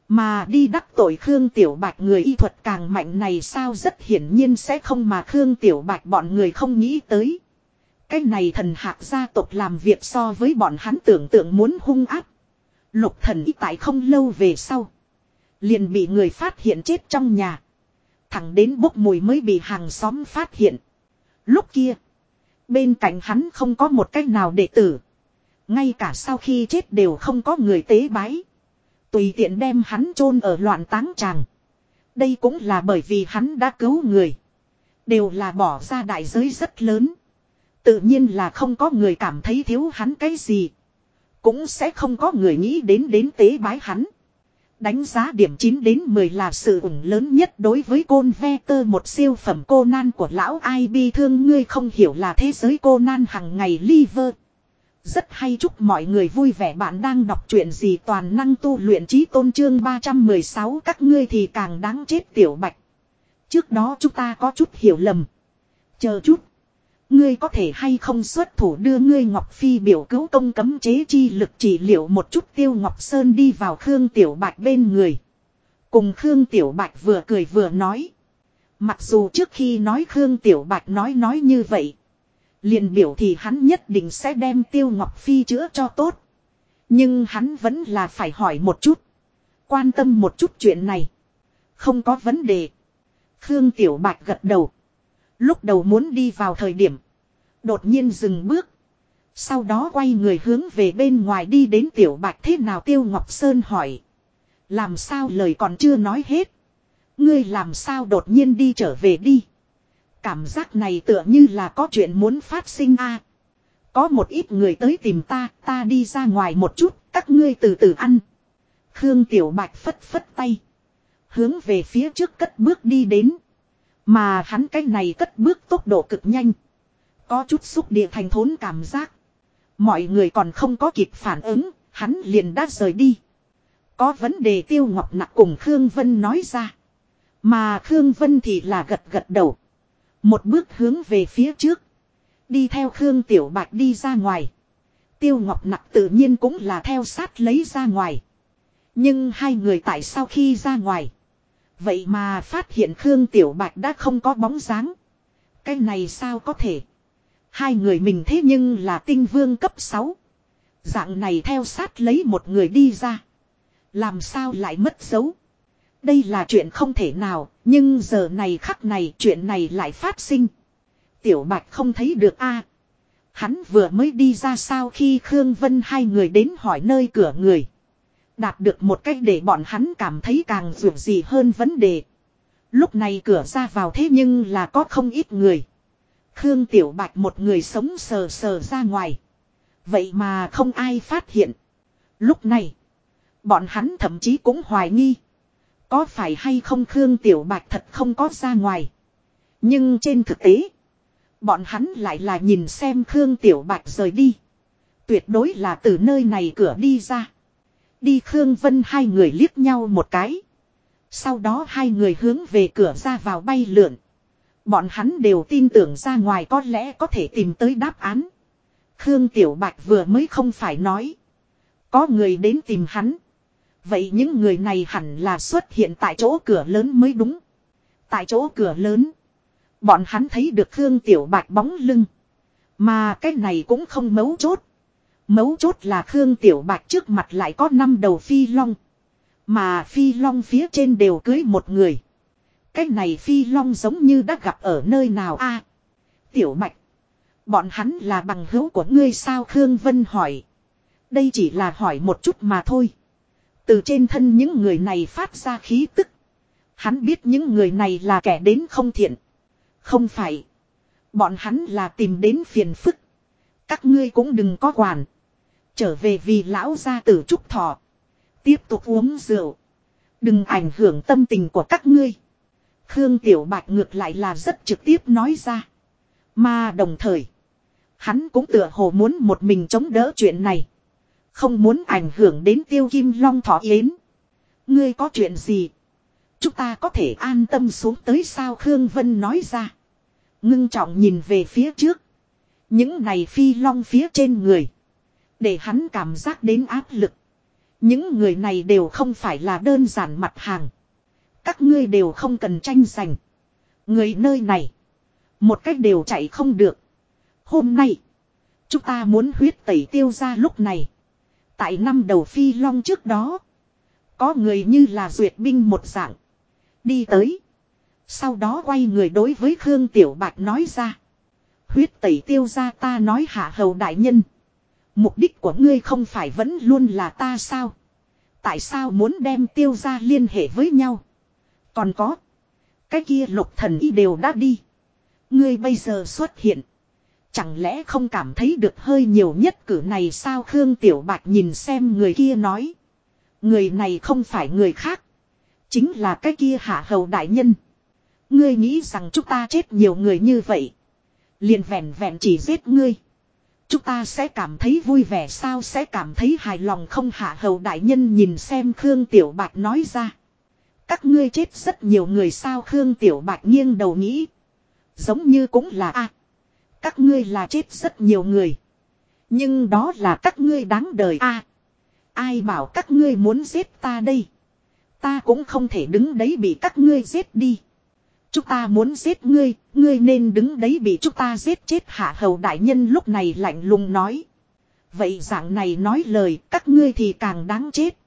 A: Mà đi đắc tội Khương Tiểu Bạch người y thuật càng mạnh này sao rất hiển nhiên sẽ không mà Khương Tiểu Bạch bọn người không nghĩ tới. Cái này thần hạc gia tộc làm việc so với bọn hắn tưởng tượng muốn hung áp. Lục thần y tại không lâu về sau. Liền bị người phát hiện chết trong nhà. Thẳng đến bốc mùi mới bị hàng xóm phát hiện. Lúc kia. Bên cạnh hắn không có một cách nào đệ tử. Ngay cả sau khi chết đều không có người tế bái. Tùy tiện đem hắn chôn ở loạn táng tràng. Đây cũng là bởi vì hắn đã cứu người. Đều là bỏ ra đại giới rất lớn. Tự nhiên là không có người cảm thấy thiếu hắn cái gì. Cũng sẽ không có người nghĩ đến đến tế bái hắn. Đánh giá điểm 9 đến 10 là sự ủng lớn nhất đối với côn ve tơ, một siêu phẩm cô nan của lão ai bi thương ngươi không hiểu là thế giới cô nan hằng ngày liver. Rất hay, chúc mọi người vui vẻ bạn đang đọc chuyện gì toàn năng tu luyện trí tôn trương 316 các ngươi thì càng đáng chết, tiểu bạch. Trước đó chúng ta có chút hiểu lầm. Chờ chút. Ngươi có thể hay không xuất thủ đưa ngươi Ngọc Phi biểu cứu công cấm chế chi lực chỉ liệu một chút tiêu Ngọc Sơn đi vào Khương Tiểu Bạch bên người. Cùng Khương Tiểu Bạch vừa cười vừa nói. Mặc dù trước khi nói Khương Tiểu Bạch nói nói như vậy. liền biểu thì hắn nhất định sẽ đem tiêu Ngọc Phi chữa cho tốt. Nhưng hắn vẫn là phải hỏi một chút. Quan tâm một chút chuyện này. Không có vấn đề. Khương Tiểu Bạch gật đầu. Lúc đầu muốn đi vào thời điểm. Đột nhiên dừng bước. Sau đó quay người hướng về bên ngoài đi đến tiểu bạch thế nào tiêu ngọc sơn hỏi. Làm sao lời còn chưa nói hết. Ngươi làm sao đột nhiên đi trở về đi. Cảm giác này tựa như là có chuyện muốn phát sinh a. Có một ít người tới tìm ta, ta đi ra ngoài một chút, các ngươi từ từ ăn. Khương Tiểu Bạch phất phất tay. Hướng về phía trước cất bước đi đến. Mà hắn cái này cất bước tốc độ cực nhanh. Có chút xúc địa thành thốn cảm giác. Mọi người còn không có kịp phản ứng, hắn liền đã rời đi. Có vấn đề Tiêu Ngọc Nặc cùng Khương Vân nói ra. Mà Khương Vân thì là gật gật đầu. Một bước hướng về phía trước. Đi theo Khương Tiểu Bạch đi ra ngoài. Tiêu Ngọc Nặc tự nhiên cũng là theo sát lấy ra ngoài. Nhưng hai người tại sao khi ra ngoài. Vậy mà phát hiện Khương Tiểu Bạch đã không có bóng dáng. Cái này sao có thể. Hai người mình thế nhưng là tinh vương cấp 6. Dạng này theo sát lấy một người đi ra. Làm sao lại mất dấu. Đây là chuyện không thể nào, nhưng giờ này khắc này chuyện này lại phát sinh. Tiểu Bạch không thấy được a. Hắn vừa mới đi ra sao khi Khương Vân hai người đến hỏi nơi cửa người. Đạt được một cách để bọn hắn cảm thấy càng dù gì hơn vấn đề. Lúc này cửa ra vào thế nhưng là có không ít người. Khương Tiểu Bạch một người sống sờ sờ ra ngoài. Vậy mà không ai phát hiện. Lúc này, bọn hắn thậm chí cũng hoài nghi. Có phải hay không Khương Tiểu Bạch thật không có ra ngoài. Nhưng trên thực tế, bọn hắn lại là nhìn xem Khương Tiểu Bạch rời đi. Tuyệt đối là từ nơi này cửa đi ra. Đi Khương Vân hai người liếc nhau một cái. Sau đó hai người hướng về cửa ra vào bay lượn. Bọn hắn đều tin tưởng ra ngoài có lẽ có thể tìm tới đáp án. Khương Tiểu Bạch vừa mới không phải nói. Có người đến tìm hắn. Vậy những người này hẳn là xuất hiện tại chỗ cửa lớn mới đúng. Tại chỗ cửa lớn. Bọn hắn thấy được Khương Tiểu Bạch bóng lưng. Mà cái này cũng không mấu chốt. Mấu chốt là Khương Tiểu Bạch trước mặt lại có năm đầu phi long. Mà phi long phía trên đều cưới một người. Cái này phi long giống như đã gặp ở nơi nào a Tiểu Bạch. Bọn hắn là bằng hữu của ngươi sao Khương Vân hỏi. Đây chỉ là hỏi một chút mà thôi. Từ trên thân những người này phát ra khí tức. Hắn biết những người này là kẻ đến không thiện. Không phải. Bọn hắn là tìm đến phiền phức. Các ngươi cũng đừng có quản. Trở về vì lão gia tử trúc thọ. Tiếp tục uống rượu. Đừng ảnh hưởng tâm tình của các ngươi. Khương Tiểu Bạch ngược lại là rất trực tiếp nói ra. Mà đồng thời. Hắn cũng tựa hồ muốn một mình chống đỡ chuyện này. Không muốn ảnh hưởng đến tiêu kim long thọ yến. Ngươi có chuyện gì? Chúng ta có thể an tâm xuống tới sao Khương Vân nói ra. Ngưng trọng nhìn về phía trước. Những này phi long phía trên người. Để hắn cảm giác đến áp lực. Những người này đều không phải là đơn giản mặt hàng. Các ngươi đều không cần tranh giành. Người nơi này. Một cách đều chạy không được. Hôm nay. Chúng ta muốn huyết tẩy tiêu ra lúc này. Tại năm đầu phi long trước đó. Có người như là duyệt binh một dạng. Đi tới. Sau đó quay người đối với Khương Tiểu Bạch nói ra. Huyết tẩy tiêu ra ta nói hạ hầu đại nhân. Mục đích của ngươi không phải vẫn luôn là ta sao? Tại sao muốn đem tiêu ra liên hệ với nhau? Còn có. Cái kia lục thần y đều đã đi. Ngươi bây giờ xuất hiện. Chẳng lẽ không cảm thấy được hơi nhiều nhất cử này sao Khương Tiểu Bạch nhìn xem người kia nói. Người này không phải người khác. Chính là cái kia hạ hầu đại nhân. Ngươi nghĩ rằng chúng ta chết nhiều người như vậy. Liền vẹn vẹn chỉ giết ngươi. Chúng ta sẽ cảm thấy vui vẻ sao sẽ cảm thấy hài lòng không hạ hầu đại nhân nhìn xem Khương Tiểu Bạch nói ra. Các ngươi chết rất nhiều người sao Khương Tiểu Bạch nghiêng đầu nghĩ. Giống như cũng là a Các ngươi là chết rất nhiều người. Nhưng đó là các ngươi đáng đời a Ai bảo các ngươi muốn giết ta đây. Ta cũng không thể đứng đấy bị các ngươi giết đi. Chúng ta muốn giết ngươi, ngươi nên đứng đấy bị chúng ta giết chết hạ hầu đại nhân lúc này lạnh lùng nói. Vậy dạng này nói lời các ngươi thì càng đáng chết.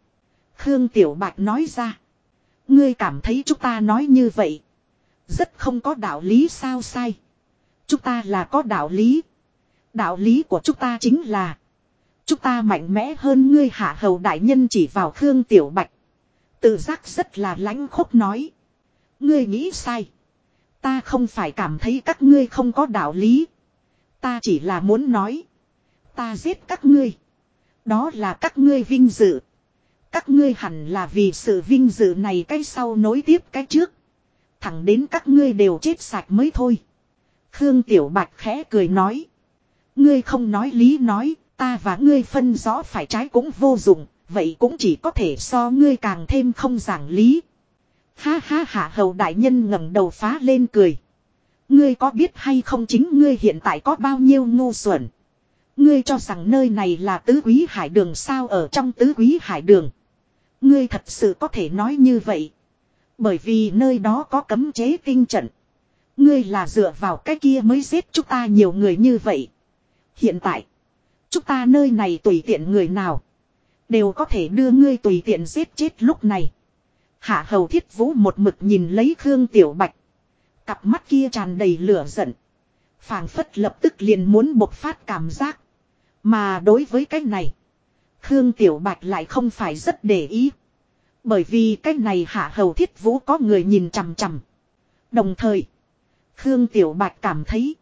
A: Khương Tiểu Bạch nói ra. Ngươi cảm thấy chúng ta nói như vậy. Rất không có đạo lý sao sai. Chúng ta là có đạo lý. Đạo lý của chúng ta chính là. Chúng ta mạnh mẽ hơn ngươi hạ hầu đại nhân chỉ vào Khương Tiểu Bạch. Tự giác rất là lãnh khốc nói. Ngươi nghĩ sai. Ta không phải cảm thấy các ngươi không có đạo lý. Ta chỉ là muốn nói. Ta giết các ngươi. Đó là các ngươi vinh dự. Các ngươi hẳn là vì sự vinh dự này cái sau nối tiếp cái trước. Thẳng đến các ngươi đều chết sạch mới thôi. Khương Tiểu Bạch khẽ cười nói. Ngươi không nói lý nói, Ta và ngươi phân rõ phải trái cũng vô dụng, vậy cũng chỉ có thể so ngươi càng thêm không giảng lý. Ha hạ hầu đại nhân ngẩng đầu phá lên cười. Ngươi có biết hay không chính ngươi hiện tại có bao nhiêu ngu xuẩn. Ngươi cho rằng nơi này là tứ quý hải đường sao ở trong tứ quý hải đường. Ngươi thật sự có thể nói như vậy. Bởi vì nơi đó có cấm chế tinh trận. Ngươi là dựa vào cái kia mới giết chúng ta nhiều người như vậy. Hiện tại. Chúng ta nơi này tùy tiện người nào. Đều có thể đưa ngươi tùy tiện giết chết lúc này. Hạ hầu thiết vũ một mực nhìn lấy Khương Tiểu Bạch. Cặp mắt kia tràn đầy lửa giận. phảng phất lập tức liền muốn bộc phát cảm giác. Mà đối với cái này. Khương Tiểu Bạch lại không phải rất để ý. Bởi vì cái này hạ hầu thiết vũ có người nhìn chằm chằm. Đồng thời. Khương Tiểu Bạch cảm thấy.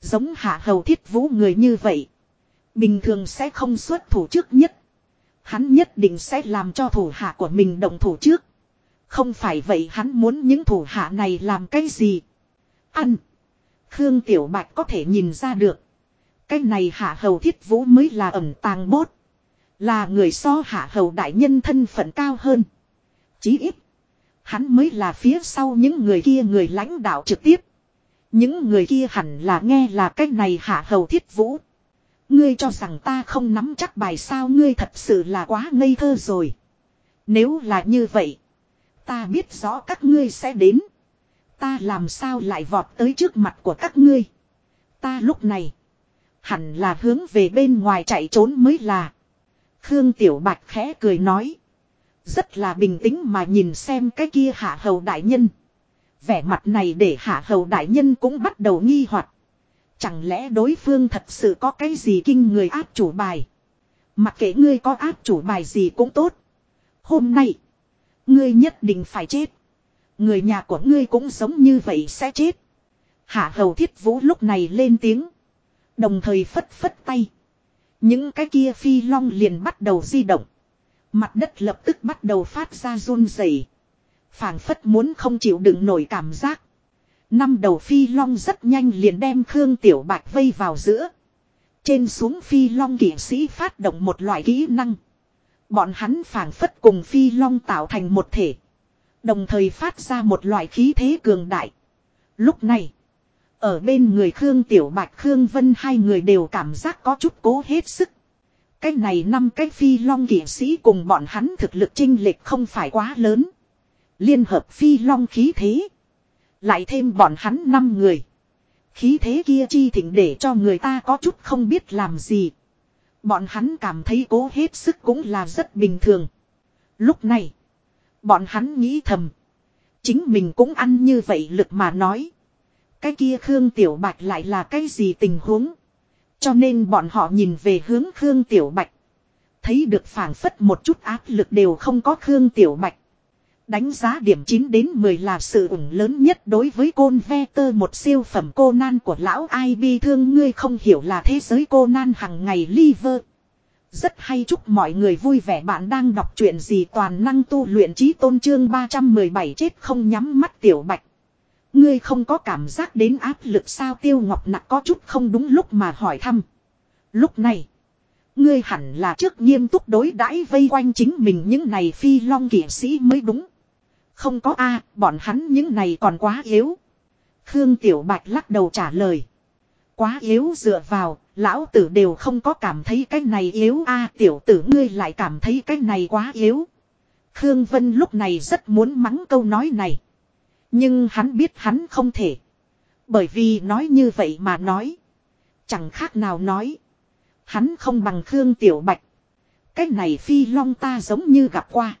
A: Giống hạ hầu thiết vũ người như vậy. Bình thường sẽ không xuất thủ trước nhất. Hắn nhất định sẽ làm cho thủ hạ của mình động thủ trước. Không phải vậy hắn muốn những thủ hạ này làm cái gì. Ăn. Khương Tiểu Bạch có thể nhìn ra được. Cái này hạ hầu thiết vũ mới là ẩm tàng bốt. Là người so hạ hầu đại nhân thân phận cao hơn. Chí ít. Hắn mới là phía sau những người kia người lãnh đạo trực tiếp. Những người kia hẳn là nghe là cái này hạ hầu thiết vũ. Ngươi cho rằng ta không nắm chắc bài sao ngươi thật sự là quá ngây thơ rồi. Nếu là như vậy. Ta biết rõ các ngươi sẽ đến. Ta làm sao lại vọt tới trước mặt của các ngươi. Ta lúc này. Hẳn là hướng về bên ngoài chạy trốn mới là. Khương Tiểu Bạch khẽ cười nói. Rất là bình tĩnh mà nhìn xem cái kia hạ hầu đại nhân. Vẻ mặt này để hạ hầu đại nhân cũng bắt đầu nghi hoặc Chẳng lẽ đối phương thật sự có cái gì kinh người áp chủ bài. Mặc kệ ngươi có áp chủ bài gì cũng tốt. Hôm nay. Ngươi nhất định phải chết. Người nhà của ngươi cũng giống như vậy sẽ chết. Hạ hầu thiết vũ lúc này lên tiếng. Đồng thời phất phất tay. Những cái kia phi long liền bắt đầu di động. Mặt đất lập tức bắt đầu phát ra run rẩy, phảng phất muốn không chịu đựng nổi cảm giác. Năm đầu phi long rất nhanh liền đem Khương Tiểu Bạch vây vào giữa. Trên xuống phi long kỵ sĩ phát động một loại kỹ năng. Bọn hắn phảng phất cùng phi long tạo thành một thể. Đồng thời phát ra một loại khí thế cường đại. Lúc này, ở bên người Khương Tiểu Bạch Khương Vân hai người đều cảm giác có chút cố hết sức. Cái này năm cái phi long kỷ sĩ cùng bọn hắn thực lực chinh lệch không phải quá lớn. Liên hợp phi long khí thế. Lại thêm bọn hắn năm người. Khí thế kia chi thỉnh để cho người ta có chút không biết làm gì. Bọn hắn cảm thấy cố hết sức cũng là rất bình thường. Lúc này. Bọn hắn nghĩ thầm. Chính mình cũng ăn như vậy lực mà nói. Cái kia Khương Tiểu Bạch lại là cái gì tình huống. Cho nên bọn họ nhìn về hướng Khương Tiểu Bạch. Thấy được phản phất một chút áp lực đều không có Khương Tiểu Bạch. Đánh giá điểm 9 đến 10 là sự ủng lớn nhất đối với côn ve tơ một siêu phẩm cô nan của lão ai bi thương ngươi không hiểu là thế giới cô nan hằng ngày liver. Rất hay chúc mọi người vui vẻ bạn đang đọc chuyện gì toàn năng tu luyện trí tôn trương 317 chết không nhắm mắt tiểu bạch. Ngươi không có cảm giác đến áp lực sao tiêu ngọc nặng có chút không đúng lúc mà hỏi thăm. Lúc này, ngươi hẳn là trước nghiêm túc đối đãi vây quanh chính mình những này phi long kỵ sĩ mới đúng. Không có a bọn hắn những này còn quá yếu. Khương Tiểu Bạch lắc đầu trả lời. Quá yếu dựa vào, lão tử đều không có cảm thấy cái này yếu a tiểu tử ngươi lại cảm thấy cái này quá yếu. Khương Vân lúc này rất muốn mắng câu nói này. Nhưng hắn biết hắn không thể. Bởi vì nói như vậy mà nói. Chẳng khác nào nói. Hắn không bằng Khương Tiểu Bạch. Cái này phi long ta giống như gặp qua.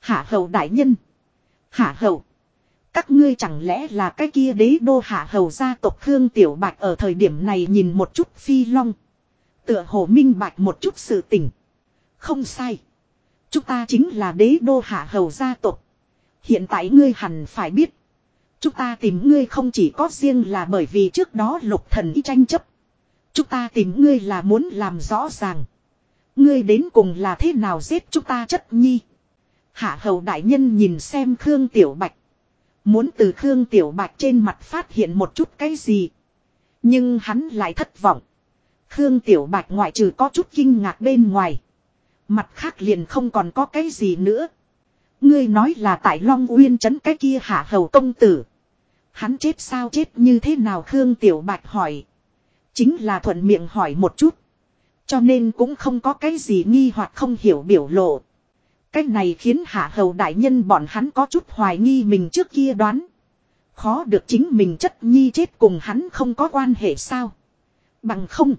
A: Hạ hầu đại nhân. Hạ hầu. Các ngươi chẳng lẽ là cái kia đế đô hạ hầu gia tộc Khương Tiểu Bạch ở thời điểm này nhìn một chút phi long. Tựa hồ minh bạch một chút sự tình. Không sai. Chúng ta chính là đế đô hạ hầu gia tộc. Hiện tại ngươi hẳn phải biết. Chúng ta tìm ngươi không chỉ có riêng là bởi vì trước đó lục thần y tranh chấp. Chúng ta tìm ngươi là muốn làm rõ ràng. Ngươi đến cùng là thế nào giết chúng ta chất nhi. Hạ hầu đại nhân nhìn xem Khương Tiểu Bạch. Muốn từ Khương Tiểu Bạch trên mặt phát hiện một chút cái gì. Nhưng hắn lại thất vọng. Khương Tiểu Bạch ngoại trừ có chút kinh ngạc bên ngoài. Mặt khác liền không còn có cái gì nữa. Ngươi nói là tại Long Uyên trấn cái kia hạ hầu công tử. Hắn chết sao chết như thế nào Khương Tiểu Bạch hỏi. Chính là thuận miệng hỏi một chút. Cho nên cũng không có cái gì nghi hoặc không hiểu biểu lộ. Cái này khiến hạ hầu đại nhân bọn hắn có chút hoài nghi mình trước kia đoán. Khó được chính mình chất nhi chết cùng hắn không có quan hệ sao. Bằng không.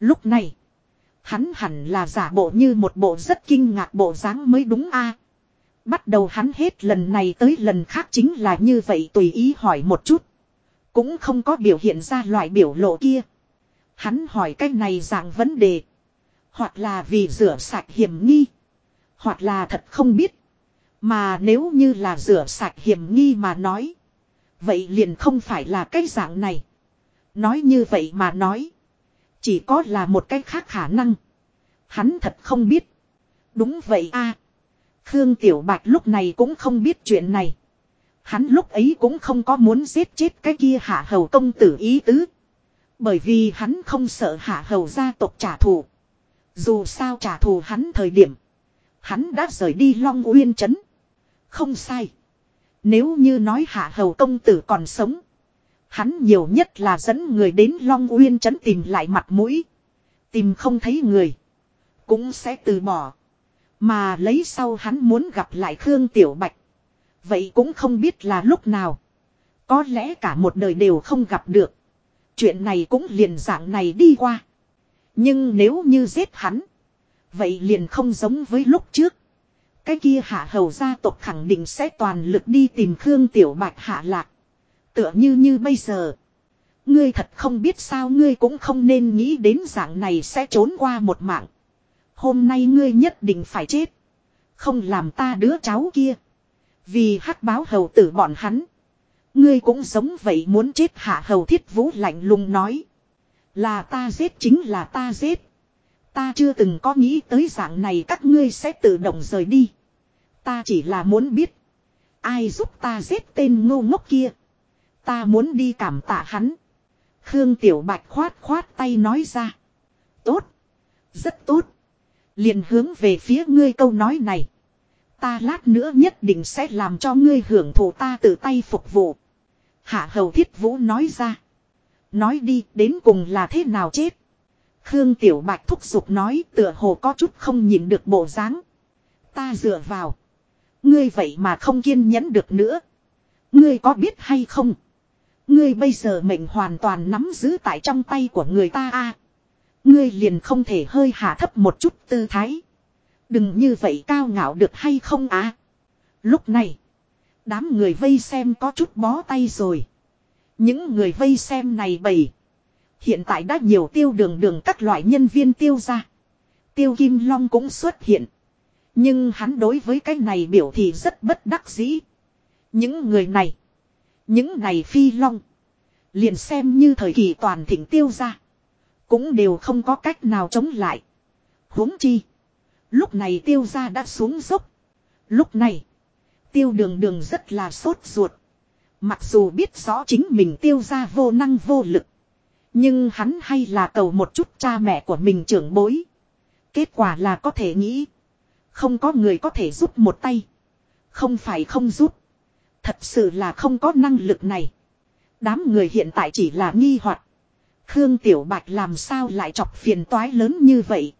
A: Lúc này. Hắn hẳn là giả bộ như một bộ rất kinh ngạc bộ dáng mới đúng a. Bắt đầu hắn hết lần này tới lần khác chính là như vậy tùy ý hỏi một chút. Cũng không có biểu hiện ra loại biểu lộ kia. Hắn hỏi cái này dạng vấn đề. Hoặc là vì rửa sạch hiểm nghi. Hoặc là thật không biết. Mà nếu như là rửa sạch hiểm nghi mà nói. Vậy liền không phải là cái dạng này. Nói như vậy mà nói. Chỉ có là một cái khác khả năng. Hắn thật không biết. Đúng vậy a. Khương Tiểu Bạch lúc này cũng không biết chuyện này. Hắn lúc ấy cũng không có muốn giết chết cái kia hạ hầu công tử ý tứ. Bởi vì hắn không sợ hạ hầu gia tộc trả thù. Dù sao trả thù hắn thời điểm. Hắn đã rời đi Long Uyên Trấn. Không sai. Nếu như nói hạ hầu công tử còn sống. Hắn nhiều nhất là dẫn người đến Long Uyên Trấn tìm lại mặt mũi. Tìm không thấy người. Cũng sẽ từ bỏ. Mà lấy sau hắn muốn gặp lại Khương Tiểu Bạch. Vậy cũng không biết là lúc nào. Có lẽ cả một đời đều không gặp được. Chuyện này cũng liền dạng này đi qua. Nhưng nếu như giết hắn. Vậy liền không giống với lúc trước. Cái kia hạ hầu gia tộc khẳng định sẽ toàn lực đi tìm Khương Tiểu Bạch hạ lạc. Tựa như như bây giờ. Ngươi thật không biết sao ngươi cũng không nên nghĩ đến dạng này sẽ trốn qua một mạng. Hôm nay ngươi nhất định phải chết. Không làm ta đứa cháu kia. Vì hắc báo hầu tử bọn hắn. Ngươi cũng giống vậy muốn chết hạ hầu thiết vũ lạnh lùng nói. Là ta giết chính là ta giết. Ta chưa từng có nghĩ tới dạng này các ngươi sẽ tự động rời đi. Ta chỉ là muốn biết. Ai giúp ta giết tên ngô ngốc kia. Ta muốn đi cảm tạ hắn. Khương Tiểu Bạch khoát khoát tay nói ra. Tốt. Rất tốt. liền hướng về phía ngươi câu nói này. Ta lát nữa nhất định sẽ làm cho ngươi hưởng thụ ta tự tay phục vụ. Hạ hầu thiết vũ nói ra. Nói đi, đến cùng là thế nào chết. Khương Tiểu Bạch thúc giục nói tựa hồ có chút không nhìn được bộ dáng. Ta dựa vào. Ngươi vậy mà không kiên nhẫn được nữa. Ngươi có biết hay không? Ngươi bây giờ mệnh hoàn toàn nắm giữ tại trong tay của người ta a. Ngươi liền không thể hơi hạ thấp một chút tư thái. Đừng như vậy cao ngạo được hay không á. Lúc này. Đám người vây xem có chút bó tay rồi. Những người vây xem này bầy. Hiện tại đã nhiều tiêu đường đường các loại nhân viên tiêu ra. Tiêu Kim Long cũng xuất hiện. Nhưng hắn đối với cái này biểu thị rất bất đắc dĩ. Những người này. Những này phi long. Liền xem như thời kỳ toàn thịnh tiêu ra. Cũng đều không có cách nào chống lại. huống chi. Lúc này tiêu ra đã xuống dốc. Lúc này. Tiêu đường đường rất là sốt ruột. Mặc dù biết rõ chính mình tiêu ra vô năng vô lực. Nhưng hắn hay là cầu một chút cha mẹ của mình trưởng bối. Kết quả là có thể nghĩ. Không có người có thể giúp một tay. Không phải không giúp. Thật sự là không có năng lực này. Đám người hiện tại chỉ là nghi hoặc Khương Tiểu Bạch làm sao lại chọc phiền toái lớn như vậy.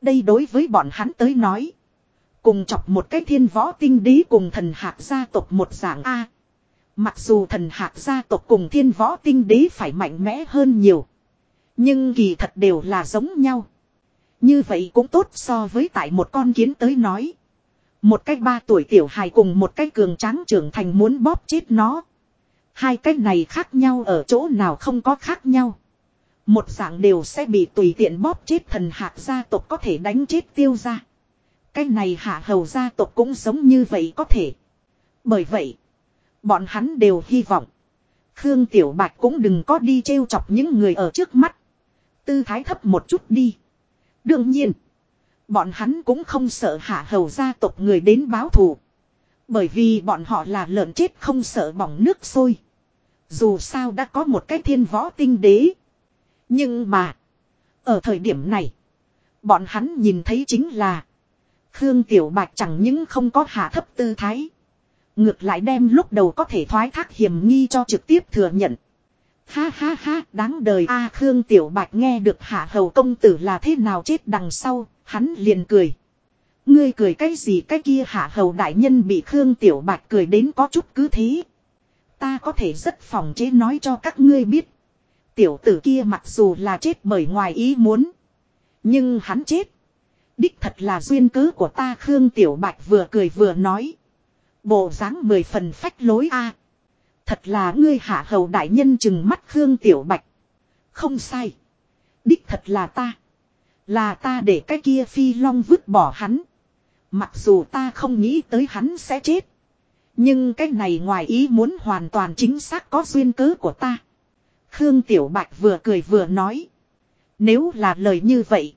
A: Đây đối với bọn hắn tới nói. Cùng chọc một cái thiên võ tinh đế cùng thần hạc gia tộc một dạng A. Mặc dù thần hạc gia tộc cùng thiên võ tinh đế phải mạnh mẽ hơn nhiều. Nhưng kỳ thật đều là giống nhau. Như vậy cũng tốt so với tại một con kiến tới nói. Một cách ba tuổi tiểu hài cùng một cách cường tráng trưởng thành muốn bóp chết nó. Hai cách này khác nhau ở chỗ nào không có khác nhau. Một dạng đều sẽ bị tùy tiện bóp chết thần hạc gia tộc có thể đánh chết tiêu ra. Cái này hạ hầu gia tộc cũng giống như vậy có thể. Bởi vậy, bọn hắn đều hy vọng. Khương Tiểu Bạch cũng đừng có đi trêu chọc những người ở trước mắt. Tư thái thấp một chút đi. Đương nhiên, bọn hắn cũng không sợ hạ hầu gia tộc người đến báo thù. Bởi vì bọn họ là lợn chết không sợ bỏng nước sôi. Dù sao đã có một cái thiên võ tinh đế. Nhưng mà, Ở thời điểm này. Bọn hắn nhìn thấy chính là. Khương Tiểu Bạch chẳng những không có hạ thấp tư thái. Ngược lại đem lúc đầu có thể thoái thác hiểm nghi cho trực tiếp thừa nhận. Ha ha ha, đáng đời a Khương Tiểu Bạch nghe được hạ hầu công tử là thế nào chết đằng sau, hắn liền cười. Ngươi cười cái gì cái kia hạ hầu đại nhân bị Khương Tiểu Bạch cười đến có chút cứ thế. Ta có thể rất phòng chế nói cho các ngươi biết. Tiểu tử kia mặc dù là chết bởi ngoài ý muốn. Nhưng hắn chết. Đích thật là duyên cớ của ta Khương Tiểu Bạch vừa cười vừa nói. Bộ dáng mười phần phách lối a Thật là ngươi hạ hầu đại nhân chừng mắt Khương Tiểu Bạch. Không sai. Đích thật là ta. Là ta để cái kia phi long vứt bỏ hắn. Mặc dù ta không nghĩ tới hắn sẽ chết. Nhưng cái này ngoài ý muốn hoàn toàn chính xác có duyên cớ của ta. Khương Tiểu Bạch vừa cười vừa nói. Nếu là lời như vậy.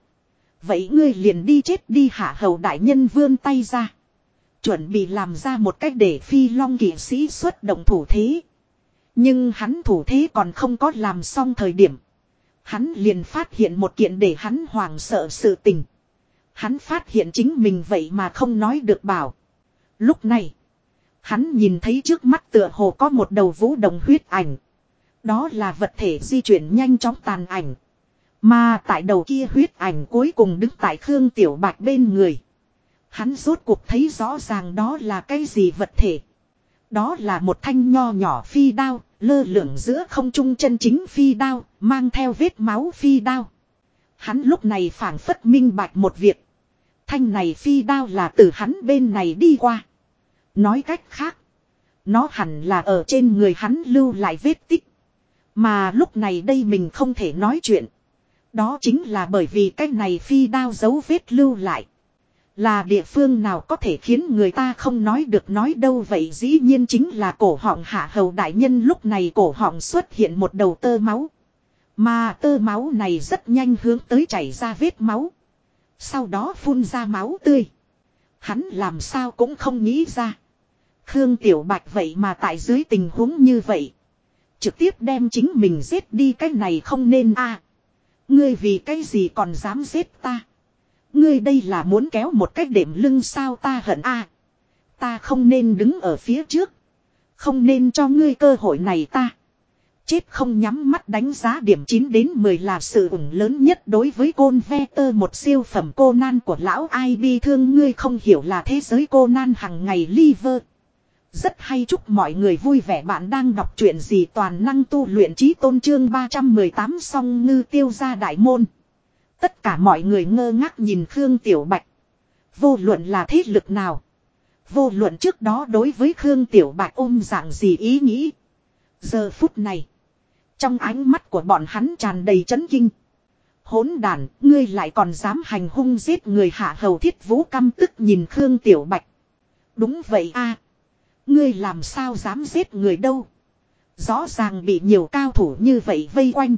A: Vậy ngươi liền đi chết đi hạ hầu đại nhân vươn tay ra. Chuẩn bị làm ra một cách để phi long kỵ sĩ xuất động thủ thế. Nhưng hắn thủ thế còn không có làm xong thời điểm. Hắn liền phát hiện một kiện để hắn hoàng sợ sự tình. Hắn phát hiện chính mình vậy mà không nói được bảo. Lúc này. Hắn nhìn thấy trước mắt tựa hồ có một đầu vũ đồng huyết ảnh. Đó là vật thể di chuyển nhanh chóng tàn ảnh. Mà tại đầu kia huyết ảnh cuối cùng đứng tại Khương Tiểu Bạch bên người. Hắn rốt cuộc thấy rõ ràng đó là cái gì vật thể. Đó là một thanh nho nhỏ phi đao, lơ lửng giữa không trung chân chính phi đao, mang theo vết máu phi đao. Hắn lúc này phảng phất minh bạch một việc. Thanh này phi đao là từ hắn bên này đi qua. Nói cách khác. Nó hẳn là ở trên người hắn lưu lại vết tích. Mà lúc này đây mình không thể nói chuyện. Đó chính là bởi vì cái này phi đao dấu vết lưu lại. Là địa phương nào có thể khiến người ta không nói được nói đâu vậy dĩ nhiên chính là cổ họng hạ hầu đại nhân lúc này cổ họng xuất hiện một đầu tơ máu. Mà tơ máu này rất nhanh hướng tới chảy ra vết máu. Sau đó phun ra máu tươi. Hắn làm sao cũng không nghĩ ra. Khương Tiểu Bạch vậy mà tại dưới tình huống như vậy. Trực tiếp đem chính mình giết đi cái này không nên a Ngươi vì cái gì còn dám giết ta. Ngươi đây là muốn kéo một cách đệm lưng sao ta hận a Ta không nên đứng ở phía trước. Không nên cho ngươi cơ hội này ta. Chết không nhắm mắt đánh giá điểm 9 đến 10 là sự ủng lớn nhất đối với côn ve tơ, một siêu phẩm cô nan của lão ai bi thương ngươi không hiểu là thế giới cô nan hằng ngày liver. Rất hay chúc mọi người vui vẻ bạn đang đọc truyện gì toàn năng tu luyện trí tôn trương 318 song ngư tiêu ra đại môn. Tất cả mọi người ngơ ngác nhìn Khương Tiểu Bạch. Vô luận là thế lực nào. Vô luận trước đó đối với Khương Tiểu Bạch ôm dạng gì ý nghĩ. Giờ phút này. Trong ánh mắt của bọn hắn tràn đầy chấn kinh. Hỗn đàn, ngươi lại còn dám hành hung giết người hạ hầu thiết vũ căm tức nhìn Khương Tiểu Bạch. Đúng vậy a Ngươi làm sao dám giết người đâu. Rõ ràng bị nhiều cao thủ như vậy vây quanh.